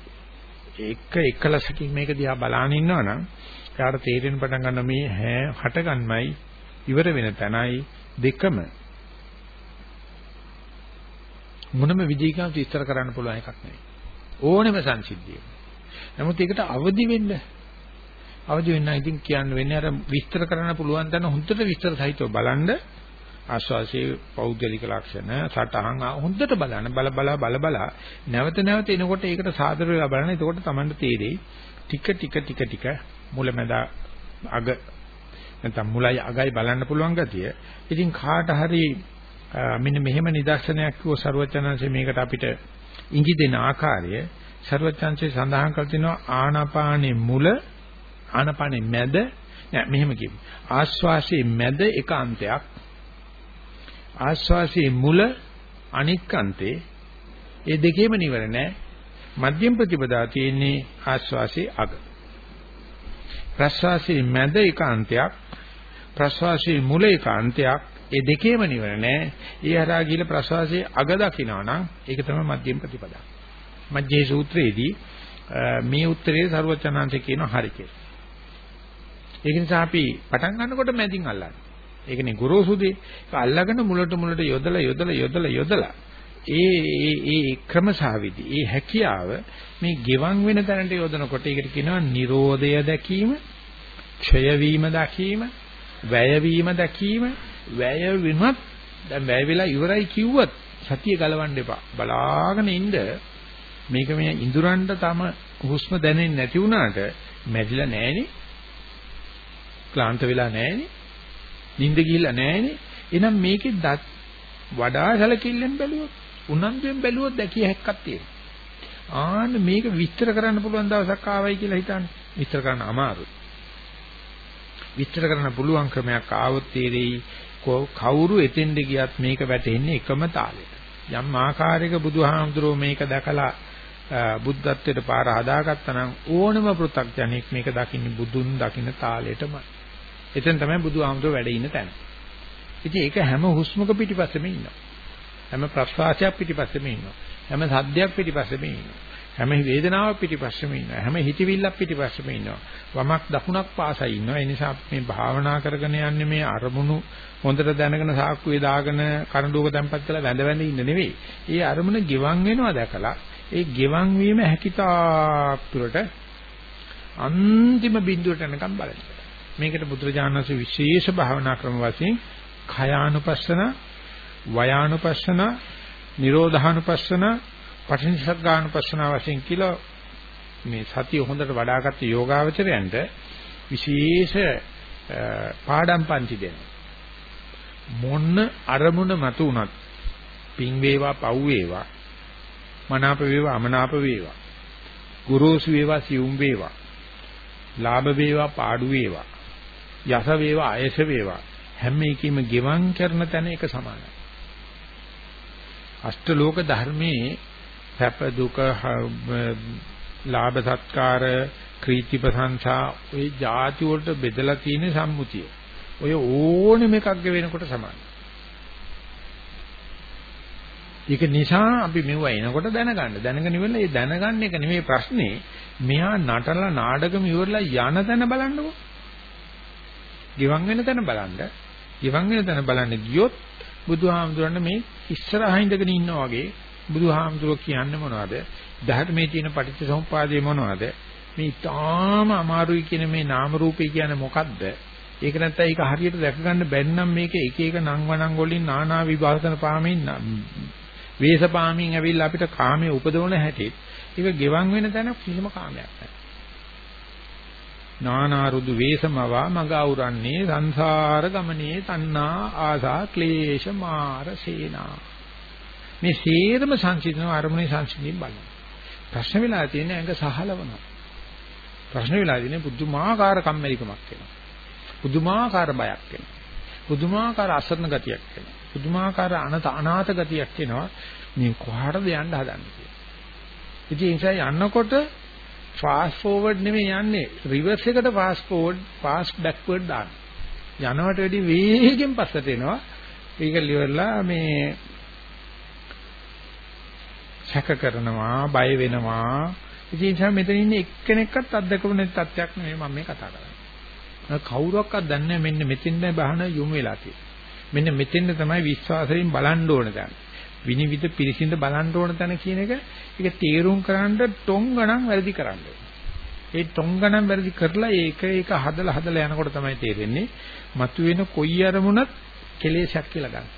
එක එකලසකින් මේක දිහා බලාගෙන ඉන්නවනම් එයාට තේරෙන පටන් ගන්න මේ හැ හටගන්මයි ඉවර වෙන තැනයි දෙකම මොනම විදිහකින්වත් විස්තර කරන්න පුළුවන් එකක් නෙවෙයි. ඕනෙම සංසිද්ධිය. නමුත් ඒකට අවදි වෙන්න අවදි වෙන්න ඉතින් කියන්න වෙන්නේ අර විස්තර කරන්න පුළුවන් දන්න හොඳට විස්තර සහිතව බලන්න. ආස්වාසියේ පෞද්ගලික ලක්ෂණ සටහන් හොඳට බලන්න. බල බල බල බල. නැවත නැවත එනකොට ඒකට සාදර වෙලා බලන්න. එතකොට Tamanට තේරෙයි ටික ටික ටික ටික මුලැමැදා අග නැත්නම් මුලයි අගයි බලන්න පුළුවන් ගතිය. ඉතින් කාට හරි මෙන්න මෙහෙම නිදර්ශනයක් කිව්ව සර්වචනංශේ මේකට අපිට ඉඟි දෙන ආකාරය සර්වචනංශේ සඳහන් කර තිනවා ආනාපානේ මුල ආනාපානේ මැද නෑ මෙහෙම කියමු ආස්වාසේ මැද එක අන්තයක් ආස්වාසේ මුල අනික් අන්තේ ඒ දෙකේම නිවර නෑ මධ්‍යම ප්‍රතිපදා තියෙන්නේ ආස්වාසේ අග ප්‍රස්වාසේ මැද එක අන්තයක් ප්‍රස්වාසයේ මුල ඒකාන්තයක් ඒ දෙකේම නිවන නෑ. ඒ හරහා ගිහිල්ලා ප්‍රස්වාසයේ අග දකිනවා නම් ඒක තමයි මධ්‍යම ප්‍රතිපදා. මධ්‍යේ සූත්‍රයේදී මේ උත්තරේ සරුවචනාංශ කියන හරි කියලා. ඒක නිසා අපි පටන් ගන්නකොට මැදින් අල්ලන්නේ. ඒකනේ ගුරුසුදී. ඒක අල්ලගෙන මුලට මුලට යොදලා යොදලා යොදලා යොදලා ඒ ඒ ඒ ක්‍රමසාවිදි ඒ හැකියාව මේ ගෙවන් වෙන තැනට යොදනකොට ඒකට කියනවා Nirodha දැකීම, ක්ෂය වීම දැකීම, වැයවීම දැකීම වැය වෙනවත් දැන් වැය වෙලා ඉවරයි කිව්වත් සතිය ගලවන්න එපා බලාගෙන ඉන්න මේක මේ ඉඳුරන්ට තම හුස්ම දැනෙන්නේ නැති වුණාට මැරිලා නැහෙනේ ක්ලාන්ත වෙලා නැහෙනේ. නිින්ද ගිහිල්ලා නැහෙනේ. එහෙනම් මේකේ දත් වඩා සැලකිල්ලෙන් බැලුවොත් උනන්දුවෙන් බැලුවොත් දැකිය හැක්කක් තියෙනවා. ආන්න මේක විස්තර කරන්න පුළුවන් දවසක් ආවයි කියලා හිතන්න. විස්තර කරන්න අමාරුයි. විස්තර කරන්න පුළුවන් ක්‍රමයක් ආවොත් තේරෙයි කවුරු එතෙන්ද ගියත් මේක වැටෙන්නේ එකම තාලෙට. යම් ආකාරයක බුදුහාමුදුරුවෝ මේක දැකලා බුද්ධත්වයට පාර හදාගත්තා නම් ඕනම පෘථග්ජනෙක් මේක දකින්නේ බුදුන් දකින්න තාලෙටමයි. එතෙන් තමයි බුදුහාමුදුරුවෝ වැඩ ඉන්න තැන. ඉතින් ඒක හැම හුස්මක පිටිපස්සෙම ඉන්නවා. හැම ප්‍රශ්වාසයක් පිටිපස්සෙම ඉන්නවා. හැම සද්දයක් පිටිපස්සෙම ඉන්නවා. හැම වේදනාවක් පිටිපස්සෙම ඉන්නවා. හැම හිතවිල්ලක් පිටිපස්සෙම ඉන්නවා. වමක් දකුණක් පාසයි ඉන්නවා. ඒ නිසා මේ භාවනා කරගෙන යන්නේ මේ අරමුණු හොඳට දැනගෙන සාක්කුවේ දාගෙන කරඬුවක තැම්පත් කරලා වැඳ වැඳ ඉන්න නෙවෙයි. ඒ අරමුණ ගෙවන් වෙනවා දැකලා ඒ ගෙවන් වීම හැකිතාක් තුරට අන්තිම බිඳුවට යනකම් බලන්න. මේකට බුදුරජාණන් වහන්සේ විශේෂ භාවනා ක්‍රම වශයෙන් khයානුපස්සන, වයානුපස්සන, නිරෝධානුපස්සන පටිච්චසමුප්පාදානුපස්සනා වශයෙන් කියලා මේ සතිය හොඳට වඩාගත් යෝගාවචරයන්ට විශේෂ පාඩම් පන්ති දෙනවා. මොන්න අරමුණ මතු උනත් පිං වේවා පව් වේවා මනාප වේවා අමනාප වේවා ගුරුසු වේවා සියුම් වේවා ලාභ වේවා පාඩු වේවා යස වේවා ආයස වේවා හැම එකීම ගෙවම් කරන තැන එක සමානයි. අෂ්ටලෝක ධර්මයේ සැප දුක ලාභ සත්කාර ක්‍රීති ප්‍රශංසා ওই જાති වලට බෙදලා තියෙන සම්මුතිය. ඔය ඕනෙම එකක් ගෙවෙනකොට සමානයි. ඒක නිසා අපි මෙව එනකොට දැනගන්න. දැනගෙන ඉවරලා ඒ දැනගන්න එක නෙමෙයි ප්‍රශ්නේ. මෙයා නටලා නාඩගම ඉවරලා යන තැන බලන්නකෝ. ගිවන් වෙන තැන බලන්න. ගිවන් වෙන තැන බලන්න ගියොත් බුදුහාමුදුරන් මේ ඉස්සරහා ඉඳගෙන ඉන්නා වගේ බුදුහාමුදුරුවෝ කියන්නේ මොනවද? ධර්මයේ තියෙන පටිච්චසමුපාදය මොනවද? මේ ඊටාම අමාරුයි කියන මේ නාම රූපේ කියන්නේ මොකද්ද? ඒක නැත්නම් ඒක හරියට දැක ගන්න බැන්නම් මේක එක එක නම් වණන් වලින් নানা විභාසන පාමින් වේස පාමින් ඇවිල්ලා අපිට කාමයේ උපදවන හැටි ඒක ගෙවන් වෙන තැන කිසිම කාමයක් නැහැ. නානා රුදු වේසමවා මග අවරන්නේ සංසාර ගමනේ තණ්හා ආසා ක්ලේශ මාර සේනා මේ සේරම සංසිඳන අරමුණේ සංසිඳින් බලන්න. ප්‍රශ්න වෙලා තියෙන්නේ ඇඟ සහලවනවා. ප්‍රශ්න වෙලා තියෙන්නේ පුදුමාකාර කම්මැලිකමක් වෙනවා. පුදුමාකාර බයක් වෙනවා. පුදුමාකාර අසරණ ගතියක් වෙනවා. පුදුමාකාර අනත අනාථ ගතියක් එනවා. මේ කොහාටද යන්න හදන්නේ කියලා. ඉතින් ඒ නිසා යන්නකොට ෆාස්ට් ෆෝවර්ඩ් නෙමෙයි යන්නේ රිවර්ස් එකට ෆාස්ට් ෆෝවර්ඩ් ෆාස්ට් බෑක්වර්ඩ් දාන්න. යනවට වැඩි වේගෙන් පස්සට එනවා. ඒක liverලා මේ සැක කරනවා, බය වෙනවා. ඉතින් ඒ නිසා මෙතන ඉන්නේ එක්කෙනෙක්වත් අත්දකපු නැති තත්යක් නෙමෙයි මම මේ කතා කරන්නේ. කවුරක්වත් දන්නේ මෙන්න මෙතෙන් බහන යොමු වෙලා තියෙන්නේ. මෙන්න මෙතෙන් තමයි විශ්වාසයෙන් බලන්න ඕන දැන්. විනිවිද පිරිසිඳ බලන්න ඕන තැන කියන එක ඒක තීරුම් කරන්න ටොං ගණන් වැඩි කරන්න ඒ ටොං ගණන් වැඩි කරලා ඒක ඒක හදලා හදලා යනකොට තමයි තේරෙන්නේ මතුවෙන කොයි අරමුණත් කෙලෙසක් කියලා ගන්න.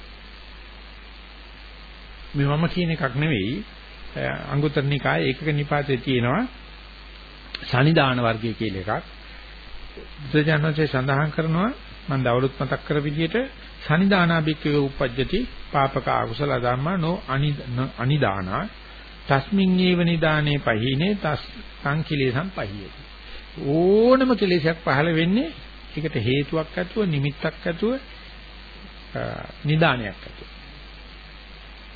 මේ මම කියන එකක් නෙවෙයි අංගුත්තර නිකායේ ඒකක නිපාතේ තියෙනවා සනිදාන වර්ගය කියලා එකක්. බුදුජානකසේ සඳහන් කරනවා මම දවලුත් මතක් කර විදිහට සනිදානාභික්කවේ උපජ්ජති පාපක අකුසල ධර්මා නෝ අනිදානා. තස්මින් ඒව නිදානේ පහිනේ තස් සංකිලේසම් පහියති. ඕනම කෙලෙසයක් පහළ වෙන්නේ ඒකට හේතුවක් ඇතුව නිමිත්තක් ඇතුව නිදානයක් ඇතුව.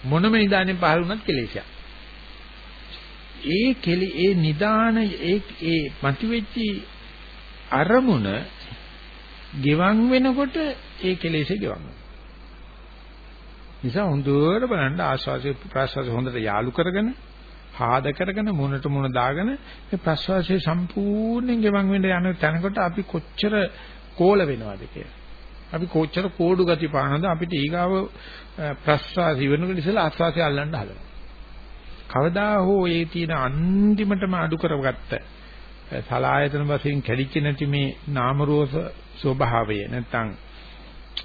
මොනම නිදානෙන් පහළ වුණත් කෙලෙසයක්. ඒ කෙලි ඒ නිදාන ඒ ඒ මතුවෙච්ච අරමුණ ගෙවන් වෙනකොට ඒ කෙලෙසේ ගෙවන් වෙනවා. නිසා හොඳට බලන්න ආස්වාසිය ප්‍රාස්වාසිය හොඳට යාලු කරගෙන ආද කරගෙන මුණට මුණ දාගෙන මේ ප්‍රස්වාසයේ සම්පූර්ණයෙන් ගෙවන් වෙන්න යන තැනකට අපි කොච්චර කෝල වෙනවද කියලා. අපි කොච්චර කෝඩු ගති පානද අපිට ඊගාව ප්‍රස්වාසය වෙනකොට ඉස්සෙල්ලා ආස්වාසය අල්ලන්න හදනවා. කවදා හෝ ඒ තියෙන අන්තිමටම අඩු කරගත්ත සලායතන වශයෙන් කැඩිච්ච නැති මේ නාම රූප ස්වභාවය නැත්තම්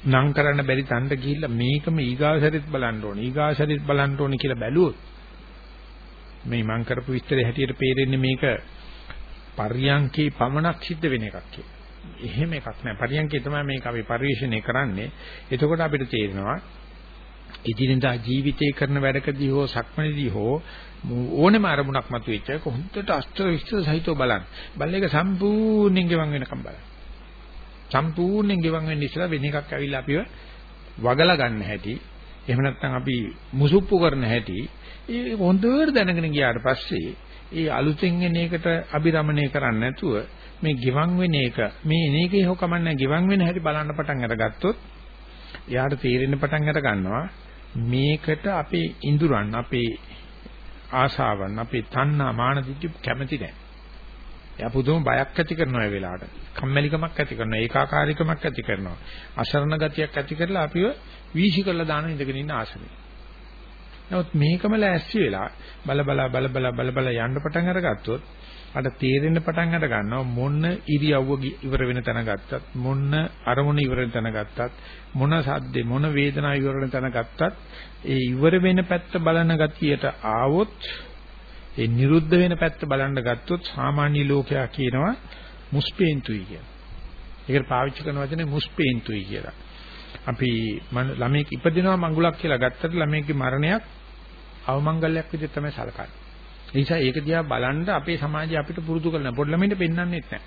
නම් කරන්න බැරි තන්ට ගිහිල්ලා මේකම ඊගාසරිත් බලන්න ඕනේ ඊගාසරිත් බලන්න ඕනේ කියලා බැලුවොත් මේ මං කරපු විස්තරේ හැටියට පේරෙන්නේ මේක පර්යංකේ පමණක් සිද්ධ වෙන එකක් කියලා. එහෙම එකක් නෑ. පර්යංකේ තමයි මේක අපි පරිශීලනය කරන්නේ. එතකොට අපිට තේරෙනවා ඉදිරියදා ජීවිතේ කරන වැඩකදී හෝ සක්මණේදී හෝ ඕනෙම අරමුණක් මතුවෙච්ච එක හොඳට අස්තර විස්තර සහිතව බලන්න. බලන එක සම්පූර්ණයෙන් ගෙවන් වෙනකම් බලන්න. සම්පූර්ණයෙන් ගෙවන් වෙන්න ඉස්සලා වෙන එකක් ඇවිල්ලා අපිව වගලා ගන්න හැටි. එහෙම නැත්නම් අපි මුසුප්පු කරන හැටි. ඒ හොඳට දැනගෙන ගියාට පස්සේ ඒ අලුතෙන් එන එකට අබිරමණය කරන්නේ නැතුව මේ ගෙවන් වෙන එක මේ එන එකේ හො කමන්නේ ගෙවන් වෙන හැටි බලන්න පටන් අරගත්තොත් එයාට තේරෙන්න පටන් අර ගන්නවා මේකට අපේ ඉඳුරන් අපේ ආශාවන් අපේ තණ්හා මාන දිට්ඨි කැමති නැහැ. එයා පුදුම බයක් ඇති කරනවා ඒ වෙලාවට. කම්මැලිකමක් ඇති කරනවා, ඒකාකාරීකමක් ඇති කරනවා. අසරණ ගතියක් ඇති කරලා අපිව වීසි කරලා දාන ඉඳගෙන ඉන්න ආසනෙ. නමුත් මේකම ලෑස්ති වෙලා බල බල බල බල බල බල යන්න පටන් අරගත්තොත් අර තේරෙන්න පටන් අර ගන්නවා මොන ඉරියව්ව ඉවර වෙන තැන ගත්තත් මොන අරමුණ ඉවර වෙන තැන ගත්තත් මොන සද්දේ මොන වේදනාව ඉවර වෙන තැන ගත්තත් ඒ ඉවර වෙන පැත්ත බලන ගතියට ආවොත් ඒ නිරුද්ධ වෙන පැත්ත බලන්න ගත්තොත් සාමාන්‍ය ලෝකයා කියනවා මුස්පේන්තුයි කියලා. ඒකට පාවිච්චි කරන වචනේ මුස්පේන්තුයි කියලා. අපි ළමයෙක් ඉපදිනවා මඟුලක් කියලා ගත්තට ළමයෙක්ගේ මරණයක් අවමංගල්‍යයක් විදිහට තමයි සලකන්නේ. ඒ නිසා ඒක දිහා බලන්න අපේ සමාජය අපිට පුරුදු කරන පොඩි ළමයින්ට පෙන්වන්නේ නැහැ.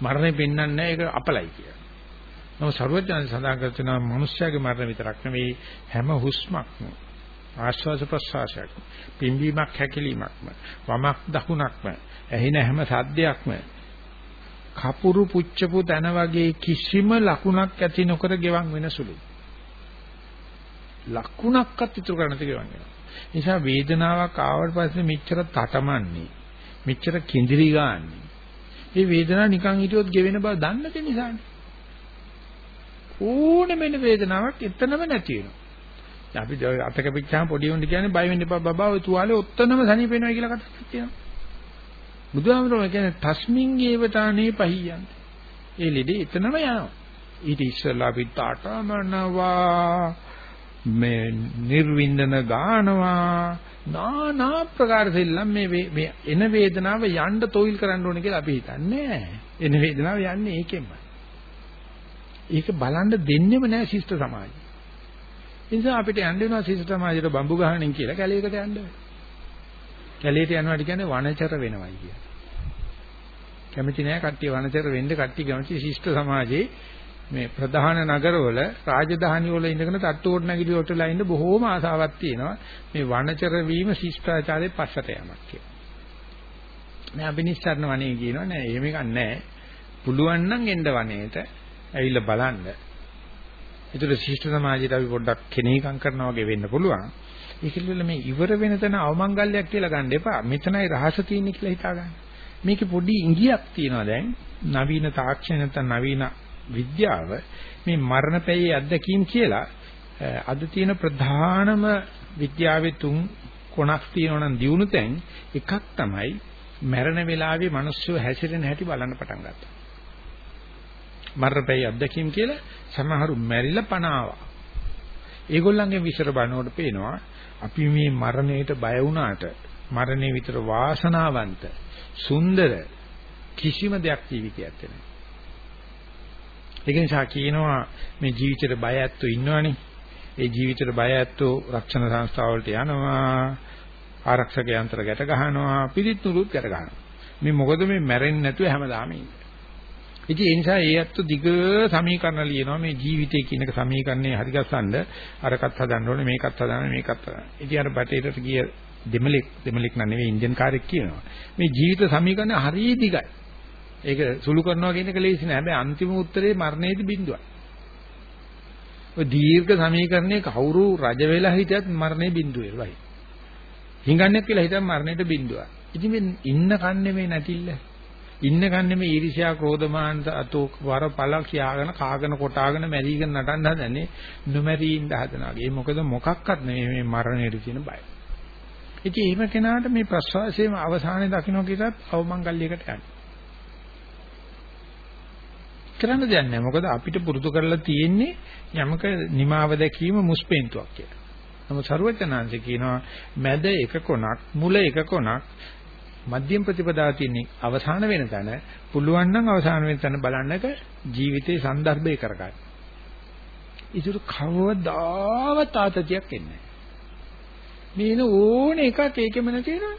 මරණය පෙන්වන්නේ නැහැ ඒක අපලයි කියලා. නමුත් ਸਰවඥයන් සඳහන් කරනවා මිනිස්යාගේ මරණ විතරක් නෙවෙයි හැම හුස්මක්ම ආශ්වාස ප්‍රශ්වාසයක් පිම්බීමක් හැකිලීමක්ම වමක් දකුණක්ම ඇහෙන හැම සද්දයක්ම කපුරු පුච්චපු දන වගේ කිසිම ලකුණක් ඇති නොකර ගෙවන් වෙන සුළුයි. ලකුණක්වත් ඉතුරු කරන්න ගෙවන් වෙනවා. නිසා වේදනාවක් ආවට පස්සේ මෙච්චර තටමන්නේ මෙච්චර කිඳිරි ගාන්නේ. මේ වේදනාව නිකන් හිටියොත් ගෙවෙන බව දන්න කෙනිසානේ. ඕනෙම වෙන වේදනාවක් එතනම නැති වෙනවා. අපි අතක පිටචාම පොඩි උන්ට කියන්නේ බය වෙන්න එපා බබා ඔය තුවාලේ ඔත්තනම සනීප වෙනවා කියලා කතාවක් තියෙනවා. බුදුහාමරෝ කියන්නේ තස්මින් ඒවතානේ පහියන්. ඒ ලෙඩේ එතනම යනවා. ඊට ඉස්සෙල්ලා අපි තාටමනවා මේ නිර්වින්දන ගානවා නානා ප්‍රකාර සෙල්ලම් මේ මේ එන වේදනාව යන්න තොইল කරන්න ඕනේ කියලා අපි හිතන්නේ එන වේදනාව යන්නේ ඒකෙන්මයි. ඒක බලන්න දෙන්නෙම නෑ ශිෂ්ට සමාජය. ඒ නිසා අපිට යන්න වෙනවා ශිෂ්ට සමාජයට බම්බු ගහනින් කියලා කැලේකට යන්න. කැලේට යනවාට කියන්නේ වනචර වෙනවයි කියලා. කැමති නෑ කට්ටිය වනචර වෙන්න කට්ටිය කැමති ශිෂ්ට සමාජයේ මේ ප්‍රධාන නගරවල රාජධානි වල ඉඳගෙන තට්ටුවට නැගිලි වලටලා ඉන්න බොහෝම ආසාවක් තියෙනවා මේ වනචර වීම ශිෂ්ටාචාරයේ පස්සට යamak කියලා. නෑ අබිනිස්සරණ වනේ කියනවා නෑ එහෙම එකක් නෑ. පුළුවන් නම් එන්න වනේට ඇවිල්ලා බලන්න. ඒතර ශිෂ්ට සමාජයට අපි පොඩ්ඩක් කෙනෙහිකම් කරනවා වගේ වෙන්න පුළුවන්. ඒකෙල්ල මේ ඉවර වෙන තැන අවමංගල්‍යයක් කියලා ගන්න එපා. මෙතනයි රහස තියෙන්නේ කියලා හිතා ගන්න. මේකේ පොඩි ඉඟියක් තියෙනවා දැන්. නවීන තාක්ෂණ නැත්නම් නවීන විද්‍යාව මේ මරණ පැයේ අත්දැකීම් කියලා අද තියෙන ප්‍රධානම විද්‍යාවේ තුන් කොනක් තියෙනවා නම් දියුණු තැන් එකක් තමයි මරණ වෙලාවේ මිනිස්සු හැසිරෙන හැටි බලන්න පටන් ගත්තා. මරණ පැයේ අත්දැකීම් කියලා සමහරු මැරිලා පණ ආවා. ඒගොල්ලන්ගේ විතර බලනකොට පේනවා අපි මේ මරණයට බය වුණාට මරණය විතර වාසනාවන්ත සුන්දර කිසිම දෙයක් ජීවිතයක් නැහැ. ඒක නිසා කියනවා මේ ජීවිතේට බය ඇත්තෝ ඉන්නවනේ. ඒ ජීවිතේට බය ඇත්තෝ රක්ෂණ සංස්ථාවලට යනවා. ආරක්ෂක යන්ත්‍ර ගැට ගහනවා. පිළිත් නුරුත් ගැට ගහනවා. මේ මොකද මේ මැරෙන්නේ නැතුව හැමදාම ඉන්නේ. ඉතින් ඒ නිසා ඒ ඇත්ත දිග සමීකරණ ලියනවා මේ ජීවිතය කියන එක සමීකරණේ හරි ගස්සන්න අරකට හදන්න ඕනේ මේකත් හදන්න මේකත් හදන්න. ඉතින් අර බටේට ගිය දෙමලෙක් දෙමලෙක් නෙවෙයි ඉන්දියන් කාර්යයක් කියනවා. මේ ජීවිත සමීකරණ හරිය දිගයි. ඒක සුළු කරනවා කියන එක ලේසි නෑ. හැබැයි අන්තිම උත්තරේ මරණයේදී බිඳුවයි. ඔය දීර්ඝ සමීකරණේ කවුරු රජ වෙලා හිටියත් මරණය බිඳුවේලයි. හිඟන්නේ කියලා හිතන් මරණයට බිඳුවා. ඉතින් මේ ඉන්න කන්නේ මේ නැතිල්ල. ඉන්න කන්නේ මේ ඊර්ෂ්‍යා ක්‍රෝධමාන අතෝ වර පල කියාගෙන කාගෙන කොටාගෙන මැරිගෙන නටන්න හදන්නේ නොමැරී ඉඳ හදනවා. ඒ මොකද මොකක්වත් නෙමෙයි මේ මරණයට තියෙන බය. ඉතින් එහෙම කෙනාට මේ ප්‍රසවාසයේම අවසානයේ දකින්න කියතත් අවමංගල්‍යයකට යන්නේ. කරන්න දෙයක් නැහැ. මොකද අපිට පුරුදු කරලා තියෙන්නේ යමක නිමාව දැකීම මුස්පෙන්තුවක් කියලා. නමුත් ਸਰවඥාන්සේ කියනවා මැද එක කොනක් මුල එක කොනක් මධ්‍යම ප්‍රතිපදාව තියෙන්නේ අවසාන වෙන තැන පුළුවන් නම් අවසාන වෙන තැන බලන්නක ජීවිතේ સંદર્ભය කරගන්න. ඉතුරු කවදාවත් ආතතියක් එන්නේ නැහැ. මේන ඕන එකක් ඒකෙම නැතිනවා.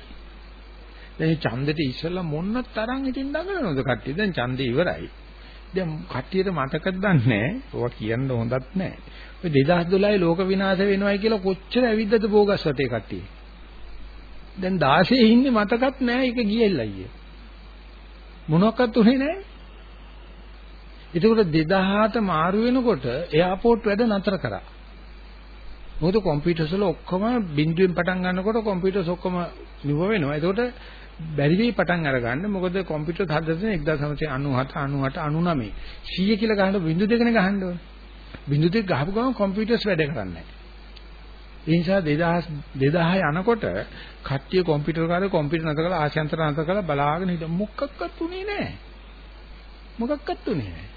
දැන් ඡන්දෙට ඉස්සලා මොන්න තරම් ඉතින් දඟලනවද කට්ටිය? දැන් ඡන්දේ ඉවරයි. දැන් කට්ටියට මතකද දන්නේ ඔවා කියන්න හොඳත් නැහැ. ඔය 2012 ලෝක විනාශ වෙනවයි කියලා කොච්චර ඇවිද්දද බෝගස් වතේ කට්ටිය. දැන් 16 ඉන්නේ මතකත් නැහැ ඒක ගියෙල්ලා අයියේ. මොනවත් උනේ නැහැ. ඒකෝට 2007 මාරු වෙනකොට එයාපෝට් වැඩ නතර කරා. මොකද කම්පියුටර්ස් වල ඔක්කොම බිඳුවෙන් පටන් ගන්නකොට කම්පියුටර්ස් ඔක්කොම නිව වෙනවා. ඒකෝට බැරි වෙයි පටන් අරගන්න මොකද කම්පියුටර් හදද්දී 1997 98 99 100 කියලා ගහන්න බිඳු දෙකනේ ගහන්න ඕනේ බිඳු දෙක ගහපු ගමන් කම්පියුටර්ස් වැඩ කරන්නේ නැහැ ඒ නිසා 2000 2000 යනකොට කට්ටිය කම්පියුටර් කාරේ කම්පියුටර් නැතර කරලා ආශයන්තර නැතර කරලා බලාගෙන හිට මොකක්වත් උනේ නැහැ මොකක්වත් උනේ නැහැ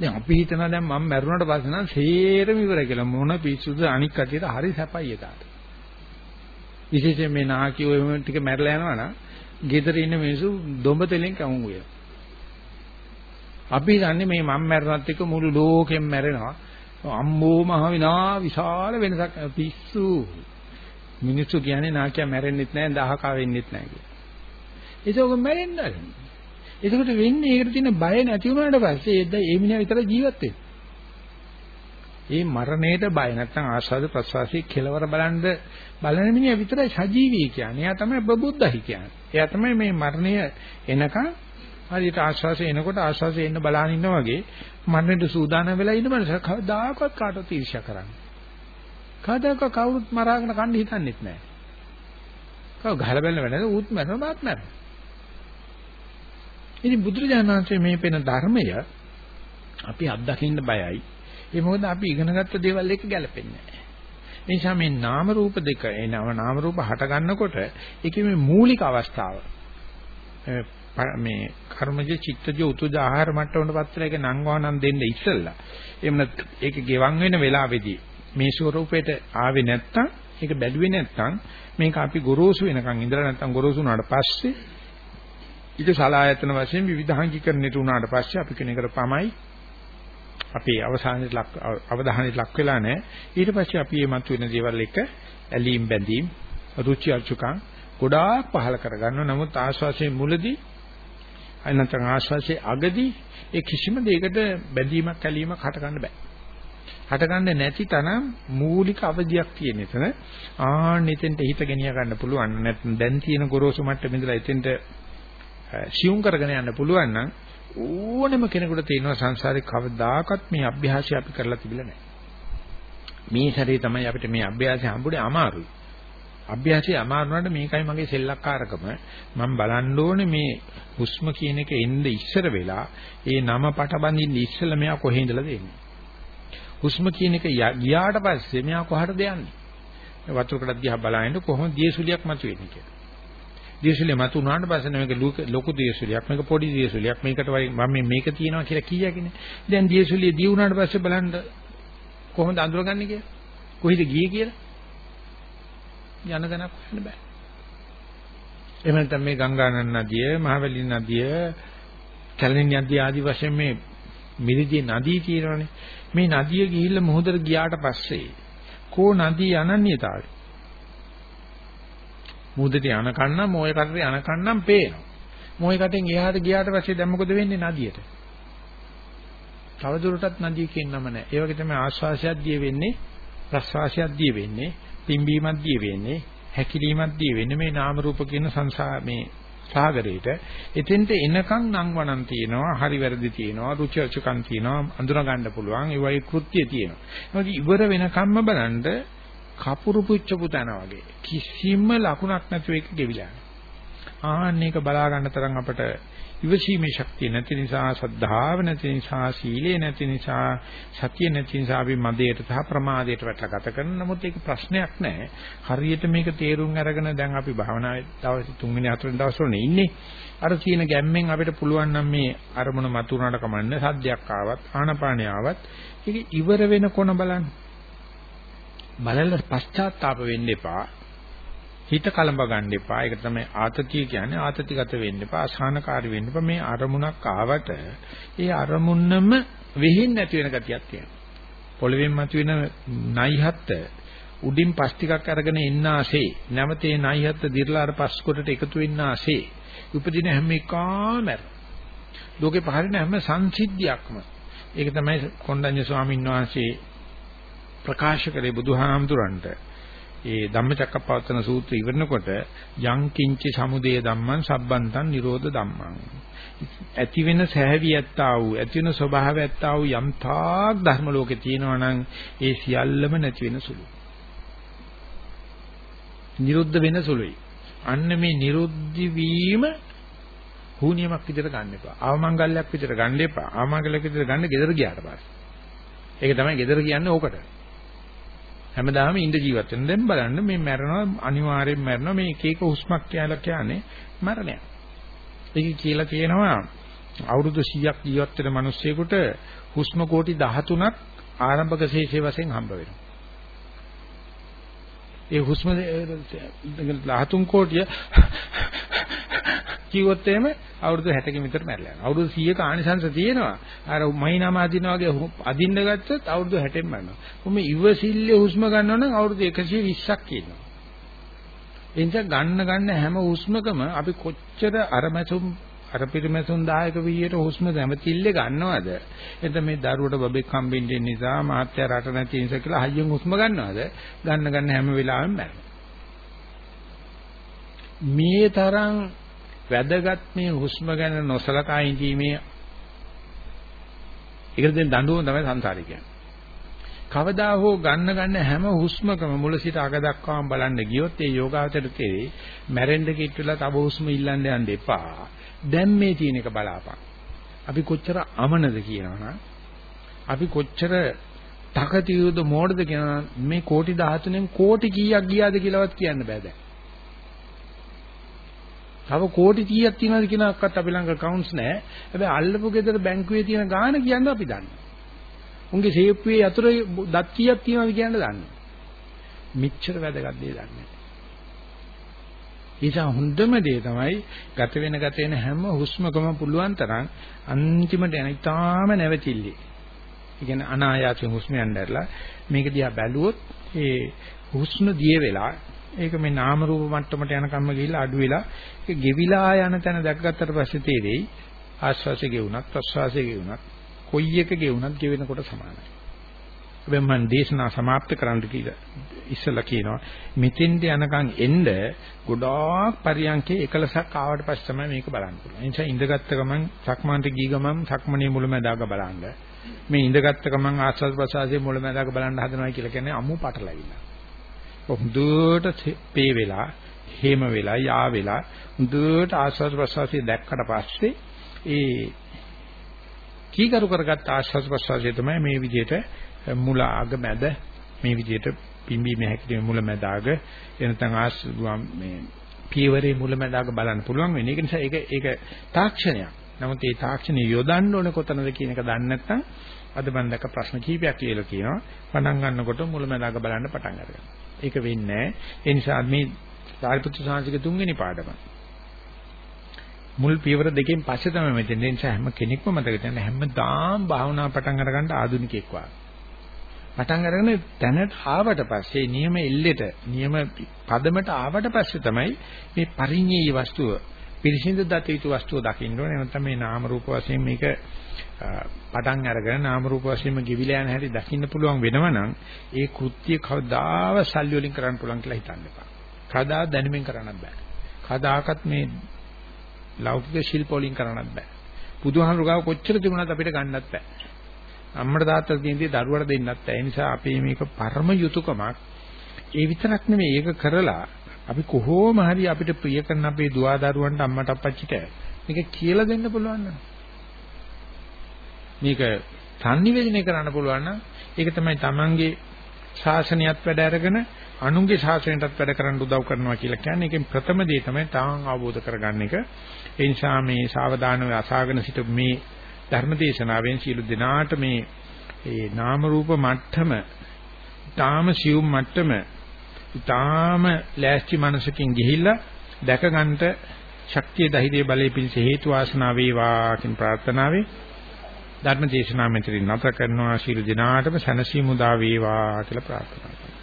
දැන් අපි හිතනවා දැන් මම මැරුණාට පස්සේ නම් සේරම ඉවරයි කියලා මොන පිස්සුද අනික් කටියට හරි සැපයි එකට විශේෂයෙන් මේ නාකියෝ එහෙම ටික මැරලා යනවා නම් ගෙදර ඉන්න මිනිස්සු දොඹ තෙලෙන් කවුම් වෙනවා. අපි දන්නේ මේ මම මැරුණත් එක්ක මුළු ලෝකෙම මැරෙනවා. අම්මෝ මහ විනා විශාල වෙනසක් පිස්සු. මිනිස්සු කියන්නේ නාකියා මැරෙන්නෙත් නැහැ දහකා වෙන්නෙත් නැහැ කියලා. ඒක මැරෙන්න ආරම්භ. එතකොට වෙන්නේ ඒකට තියෙන බය නැති වුණාට පස්සේ ඒ ඒ මිනිහා විතර ජීවත් වෙනවා. ඒ මරණයට බය නැත්නම් ආස්වාද ප්‍රසවාසී කෙලවර බලන්න බලන මිනිහා විතරයි සජීවී කියන්නේ. එයා තමයි බබුද්දහි කියන්නේ. එයා තමයි මේ මරණය එනකන් හරියට ආශ්වාසය එනකොට ආශ්වාසය එන්න බලන ඉන්නා වගේ මරණයට සූදානම් වෙලා ඉන්න මනස කවදාකවත් කාටවත් ඊර්ෂ්‍යා කරන්නේ. කවදාක කවුරුත් මරාගෙන කන්න හිතන්නේත් නැහැ. කව ගහලා බැලන වැඩ ඌත් මරනවා මාත් මරනවා. ඉතින් බුදුරජාණන් වහන්සේ මේ පෙන ධර්මය අපි අත්දකින්න බයයි. ඒ මොකද අපි ඉගෙනගත්ත දේවල් එක්ක ගැලපෙන්නේ නැහැ. ඒ නිසා මේ නාම රූප දෙක එනව නාම රූප හට ගන්නකොට ඒකේ මේ මූලික අවස්ථාව මේ කර්මජ චිත්තජ උතුජ ආහාර මට්ටමකට පත් වෙලා ඒක නංවානම් දෙන්න ඉස්සෙල්ලා. එහෙම නැත්නම් ඒක ගෙවන් වෙන වෙලාවේදී මේ ස්වරූපයට ආවේ නැත්තම් ඒක බැලුවේ නැත්තම් මේක අපි ගොරෝසු වෙනකන් ඉඳලා නැත්තම් ගොරෝසු වුණාට පස්සේ ඊට සලායතන වශයෙන් විවිධාංගීකරණයට උනාට පස්සේ අපි කෙනෙකුට පමයි අපේ අවසානයේ ලක් අවධානයේ ලක් වෙලා නැහැ. ඊට පස්සේ අපි මේ මතුවෙන දේවල් එක ඇලීම් බැඳීම් රුචි අරුචිකම් ගොඩාක් පහල කරගන්නවා. නමුත් ආශ්වාසයේ මුලදී අනන්තං ආශ්වාසයේ අගදී ඒ කිසිම දෙයකට බැඳීමක් ඇලීමක් හට ගන්න බෑ හටගන්නේ නැති තරම් මූලික අවධියක් තියෙන එතන ආන්න එතෙන්ට හිත ගෙනිය ගන්න පුළුවන් නැත්නම් දැන් තියෙන ගොරෝසු මට්ටමේ ඉඳලා එතෙන්ට සියුම් කරගෙන යන්න පුළුවන් නම් ඕනෙම කෙනෙකුට තියෙනවා සංසාරේ කවදාකවත් මේ අභ්‍යාසය අපි කරලා තිබිලා නැහැ. මේ සැරේ තමයි අපිට මේ අභ්‍යාසය හම්බුනේ අමාරුයි. අභ්‍යාසය අමාරු වුණාට මේකයි මගේ සෙල්ලක්කාරකම. මම බලන්න ඕනේ මේ හුස්ම කියන එක එන්න ඉස්සර වෙලා ඒ නම පට බඳින්න ඉස්සෙල්ලා මෙයා කොහේ ඉඳලාද එන්නේ. හුස්ම කියන එක ගියාට පස්සේ මෙයා කොහටද යන්නේ? වතුරකට දිහා බලනකොට කොහොමද දියසුලියක් මතුවෙන්නේ කියලා. දියසුලිය මතුනාට පස්සේ මේක ලොකු දියසුලියක් මේක පොඩි දියසුලියක් මේකට මම මේක තියෙනවා කියලා කියකිනේ. දැන් දියසුලිය දී වුණාට පස්සේ බලන්න කොහොමද අඳුරගන්නේ කියලා. කොහෙද ගියේ කියලා. යන දණක් හොයන්න බෑ. එහෙම නැත්නම් මේ ගංගානන් නදිය, මහවැලි නදිය, කැලණි නදිය ආදි වශයෙන් මේ මිරිදී නදී තියෙනවනේ. මේ නදිය ගිහිල්ලා මොහොතට ගියාට පස්සේ කෝ නදී අනන්‍යතාවය. මුහුදට යන කන්නම් මොයේ කටට යන කන්නම් පේනවා. මොයේ කටෙන් එහාට ගියාට පස්සේ දැන් මොකද වෙන්නේ නදියට? තවදුරටත් නදිය කියන නම නැහැ. ඒ වගේ තමයි ආශ්වාසයක් දිය වෙන්නේ, ප්‍රශ්වාසයක් දිය වෙන්නේ, පිම්බීමක් දිය වෙන්නේ, හැකිලීමක් දිය වෙන්නේ මේ නාම රූප කියන සංසාර මේ සාගරේට එතෙන්ට එනකන් නම් වණන් තියෙනවා හරි වැරදි තියෙනවා රුචි අරුචිකම් තියෙනවා අඳුන ගන්න පුළුවන් ඒ වගේ කෘත්‍ය තියෙනවා. ඒක ඉවර වෙනකම්ම බලන්න කපුරු පුච්චපු තන වගේ කිසිම ලකුණක් නැතුව ඒක ගෙවිලා ආන්න ඒක බලා ගන්න තරම් අපට ඉවසීමේ ශක්තිය නැති නිසා සද්ධාව නැති නිසා සීලය නැති නිසා සතිය නැති නිසා අපි මදයට සහ ප්‍රමාදයට වැටලා ගත කරන නමුත් ඒක ප්‍රශ්නයක් නෑ. හරියට මේක තේරුම් අරගෙන දැන් අපි භාවනාවේ දවස් තුන්වෙනි හතරවෙනි දවස්වල ඉන්නේ. අර තියෙන ගැම්මෙන් අපිට පුළුවන් නම් මේ අරමුණ මතුනට කමන්නේ සද්දයක් ආවත් ආනපානය ආවත් ඒක ඉවර වෙන කොන බලන්න. බලලා පශ්චාත්තාප වෙන්න එපා. හිත කලඹ ගන්න එපා. ඒක තමයි ආතතිය කියන්නේ. ආතතිගත වෙන්න එපා. අසහනකාරී වෙන්න එපා. මේ අරමුණක් ආවට ඒ අරමුණම වෙහින් නැති වෙන ගතියක් තියෙනවා. පොළවෙන් මතුවෙන නයිහත් උඩින් පස් ටිකක් අරගෙන ඉන්න ආසේ නැවතේ නයිහත් දිර්ලා අර පස් කොටට එකතු වෙන්න ආසේ උපදින හැම එකම ලෝකේ පහරින හැම සංසිද්ධියක්ම ඒක තමයි කොණ්ඩඤ්ඤ ස්වාමීන් වහන්සේ ප්‍රකාශ කරේ බුදුහාමුදුරන්ට ඒ ධම්මචක්කප්පවත්තන සූත්‍රය ඉවරනකොට යං කිංචි සමුදය ධම්මං සබ්බන්තං නිරෝධ ධම්මං ඇති වෙන සැහැවි ඇත්තා වූ ඇති වෙන ස්වභාවය ඇත්තා වූ යම් තාක් ධර්ම ලෝකේ තියෙනවා නම් ඒ සියල්ලම නැති වෙන සුළු. නිරුද්ධ වෙන සුළුයි. අන්න මේ නිරුද්ධ වීම හුනියමක් විදිහට ගන්න එපා. අවමංගල්‍යයක් විදිහට ගන්න එපා. අවමංගල්‍යයක් විදිහට ගන්න ගෙදර ගියාට පස්සේ. ඒක තමයි ගෙදර කියන්නේ ඕකට. හැමදාම ඉඳ ජීවත් වෙන දැන් බලන්න මේ මැරෙනවා අනිවාර්යෙන් මැරෙනවා මේ එක එක හුස්මක් කියලා කියන්නේ මරණයක්. ඒක කියලා කියනවා අවුරුදු 100ක් ජීවත් වෙන මිනිස්සෙකුට හුස්ම කෝටි 13ක් ආරම්භක ශේෂයේ වශයෙන් හම්බ වෙනවා. ඒ හුස්ම 13 කෝටිය කිව්වොත් එහෙම අවුරුදු 60කින් විතර මැරලා යනවා. අවුරුදු 100ක ආනිසංශ තියෙනවා. අර මයින්නාම අදිනා වගේ අදින්න ගත්තොත් අවුරුදු 60න් මැරෙනවා. කොහොම ඉවසිල්ලේ හුස්ම ගන්නවා නම් අවුරුදු 120ක් කියනවා. එනිසා ගන්න ගන්න හැම හුස්මකම අපි කොච්චර අරමැසුම් අර පිරිමැසුම් දායක විදියට හුස්ම දැමතිල්ලේ ගන්නවද? එතන මේ දරුවට බබෙක් හම්බෙන්න නිසා මාත්‍ය රට නැති නිසා කියලා හයියෙන් හුස්ම ගන්නවද? ගන්න ගන්න හැම වෙලාවෙම මැරෙනවා. මේ තරම් වැදගත් මේ හුස්ම ගැන නොසලකා ඉඳීමේ ඒකට දෙන දඬුවම තමයි සංසාරේ කියන්නේ. කවදා හෝ ගන්න ගන්න හැම හුස්මකම මුල සිට අග දක්වාම බලන්න ගියොත් ඒ යෝගාවචර කෙරේ මැරෙන්න කිට්ටුලා තව හුස්ම ඉල්ලන්න යන්න එපා. දැන් මේ තියෙන එක බලාපන්. අපි කොච්චර අමනද කියනවනම් අපි කොච්චර තකතිරුද මෝඩද කියනවා මේ කෝටි 13න් කෝටි කීයක් ගියාද කියලාවත් කියන්න බෑ දැන්. තව කෝටි කීයක් තියෙනවද කියන එකක්වත් අපි ළඟ කවුන්ට්ස් නැහැ. හැබැයි අල්ලපු ගෙදර බැංකුවේ තියෙන ගාණ කියන්න අපි දන්නවා. උන්ගේ සේප්පුවේ යතුරු දත් කීයක් තියෙනවද කියන්න දන්නවා. මිච්ඡර වැදගත් දේ දන්නේ නිසා හොඳම දේ තමයි ගත වෙන ගත වෙන හැම හුස්මකම පුළුවන් තරම් අන්තිමට යන ඉතාම නැවතිල්ලේ. ඒ කියන්නේ අනායාසයෙන් හුස්ම යන්න ඇරලා මේක දිහා බැලුවොත් ඒ හුස්ම දිය වෙලා ඒක මේ නාම රූප මට්ටමට යනකම්ම ගිහිල්ලා අඩු වෙලා ඒක ගෙවිලා යන තැන දැක්ගත්තට පස්සේ තේරෙයි ආස්වාසිය ගෙවුණත් ප්‍රස්වාසිය ගෙවුණත් කොයි එක ගෙවුණත් ගෙවෙනකොට සමානයි. හැබැයි මම දේශනා સમાપ્ત කරන්න කියලා ඉස්සලා කියනවා මෙතෙන්ට යනකම් එන්න ගොඩාක් පරියන්කේ එකලසක් ආවට පස්සේ තමයි මේක බලන්න පුළුවන්. ඒ නිසා ඉඳගත්ත ගමන් සක්මන්ට ගිය ගමන් සක්මනේ මුලමදාග බලන්න. මේ ඉඳගත්ත ගමන් ආස්වාද ප්‍රසආසයේ මුලමදාග බලන්න හදනවා කියලා කියන්නේ අමු පටලවිල්ල. හොඳට පේ වෙලා, හේම වෙලා, යා වෙලා හොඳට ආස්වාද ප්‍රසආසයේ දැක්කට පස්සේ ඒ කීකරු කරගත් ආස්වාද ප්‍රසආසය තමයි මේ විදිහට මුල අග මැද මේ විදිහට පිම්බීම හැකිරීම මුල මැද අග එනතන් ආස්වාද මේ පියවරේ මුල මැද අග බලන්න පුළුවන් වෙන. ඒක නිසා ඒක ඒක තාක්ෂණයක්. නමුත් ඒ තාක්ෂණය යොදන්න ඕනේ කොතනද කියන එක දන්නේ නැත්නම් අද මම දැක්ක ප්‍රශ්න කීපයක් කියලා කියනවා. පටන් ගන්නකොට මුලමදාග බලන්න පටන් අරගන්න. ඒක වෙන්නේ ඒ නිසා මේ සාරිපුත්‍ර සාංශික තුන්වෙනි පාඩම. මුල් පියවර දෙකෙන් පස්සේ තමයි මෙතෙන් ඒ නිසා හැම කෙනෙක්ම මතක තියාගන්න හැමදාම භාවනා පටන් අරගන්න ආධුනිකෙක් වගේ. පටන් අරගෙන දැනට ආවට පස්සේ නියම එල්ලෙට නියම පදමට ආවට පස්සේ තමයි මේ පරිඤ්ඤේ වස්තුව පිරිසිදු දත යුතු වස්තුව දකින්න ඕනේ නැත්නම් මේ නාම රූප වශයෙන් මේක පටන් අරගෙන නාම රූප වශයෙන්ම ගිවිලා යන හැටි දකින්න පුළුවන් වෙනවනම් ඒ කෘත්‍ය කවදාව සල්ලි වලින් කරන්න පුළුවන් කියලා හිතන්න එපා. කවදා දැනුමින් කරන්නත් බෑ. කවදාකත් මේ ලෞකික ශිල්ප වලින් කරන්නත් බෑ. බුදුහාමුදුරු ගාව කොච්චර තිබුණත් අපිට ගන්නත් බෑ. අම්මට තාත්තට තියෙන දේ දරුවට දෙන්නත් බෑ. ඒ නිසා අපි මේක පරම යුතුයකමක්. ඒ විතරක් නෙමෙයි ඒක කරලා අපි කොහොම හරි අපිට ප්‍රිය කරන අපේ දුවා දරුවන්ට අම්මට අප්පච්චිට මේක කියලා දෙන්න පුළුවන් නම් මේක sannivedana කරන්න පුළුවන් නම් ඒක තමයි Tamange ශාසනයත් වැඩ අරගෙන අනුන්ගේ ශාසනයටත් වැඩ කරන්න උදව් කරනවා කියලා කියන්නේ ඒකෙන් ප්‍රථම දේ තමයි තාම අවබෝධ කරගන්න එක. ඒ නිසා මේ සාවධානව අසාගෙන සිට මේ ධර්මදේශනාවෙන් සියලු දෙනාට මේ ඒ නාම රූප මට්ටම තාම සියුම් මට්ටම ඊටාම ලෑස්ති මනසකින් ගිහිල්ලා දැක ගන්නට ශක්තිය ධෛර්ය බලයේ පිණිස හේතු වාසනා වේවා කියන ප්‍රාර්ථනාවෙන් ධර්ම දේශනාව මෙතනින් නැත කරනවා. ශීල දිනාටම සනසීමු දා වේවා කියලා ප්‍රාර්ථනා කරනවා.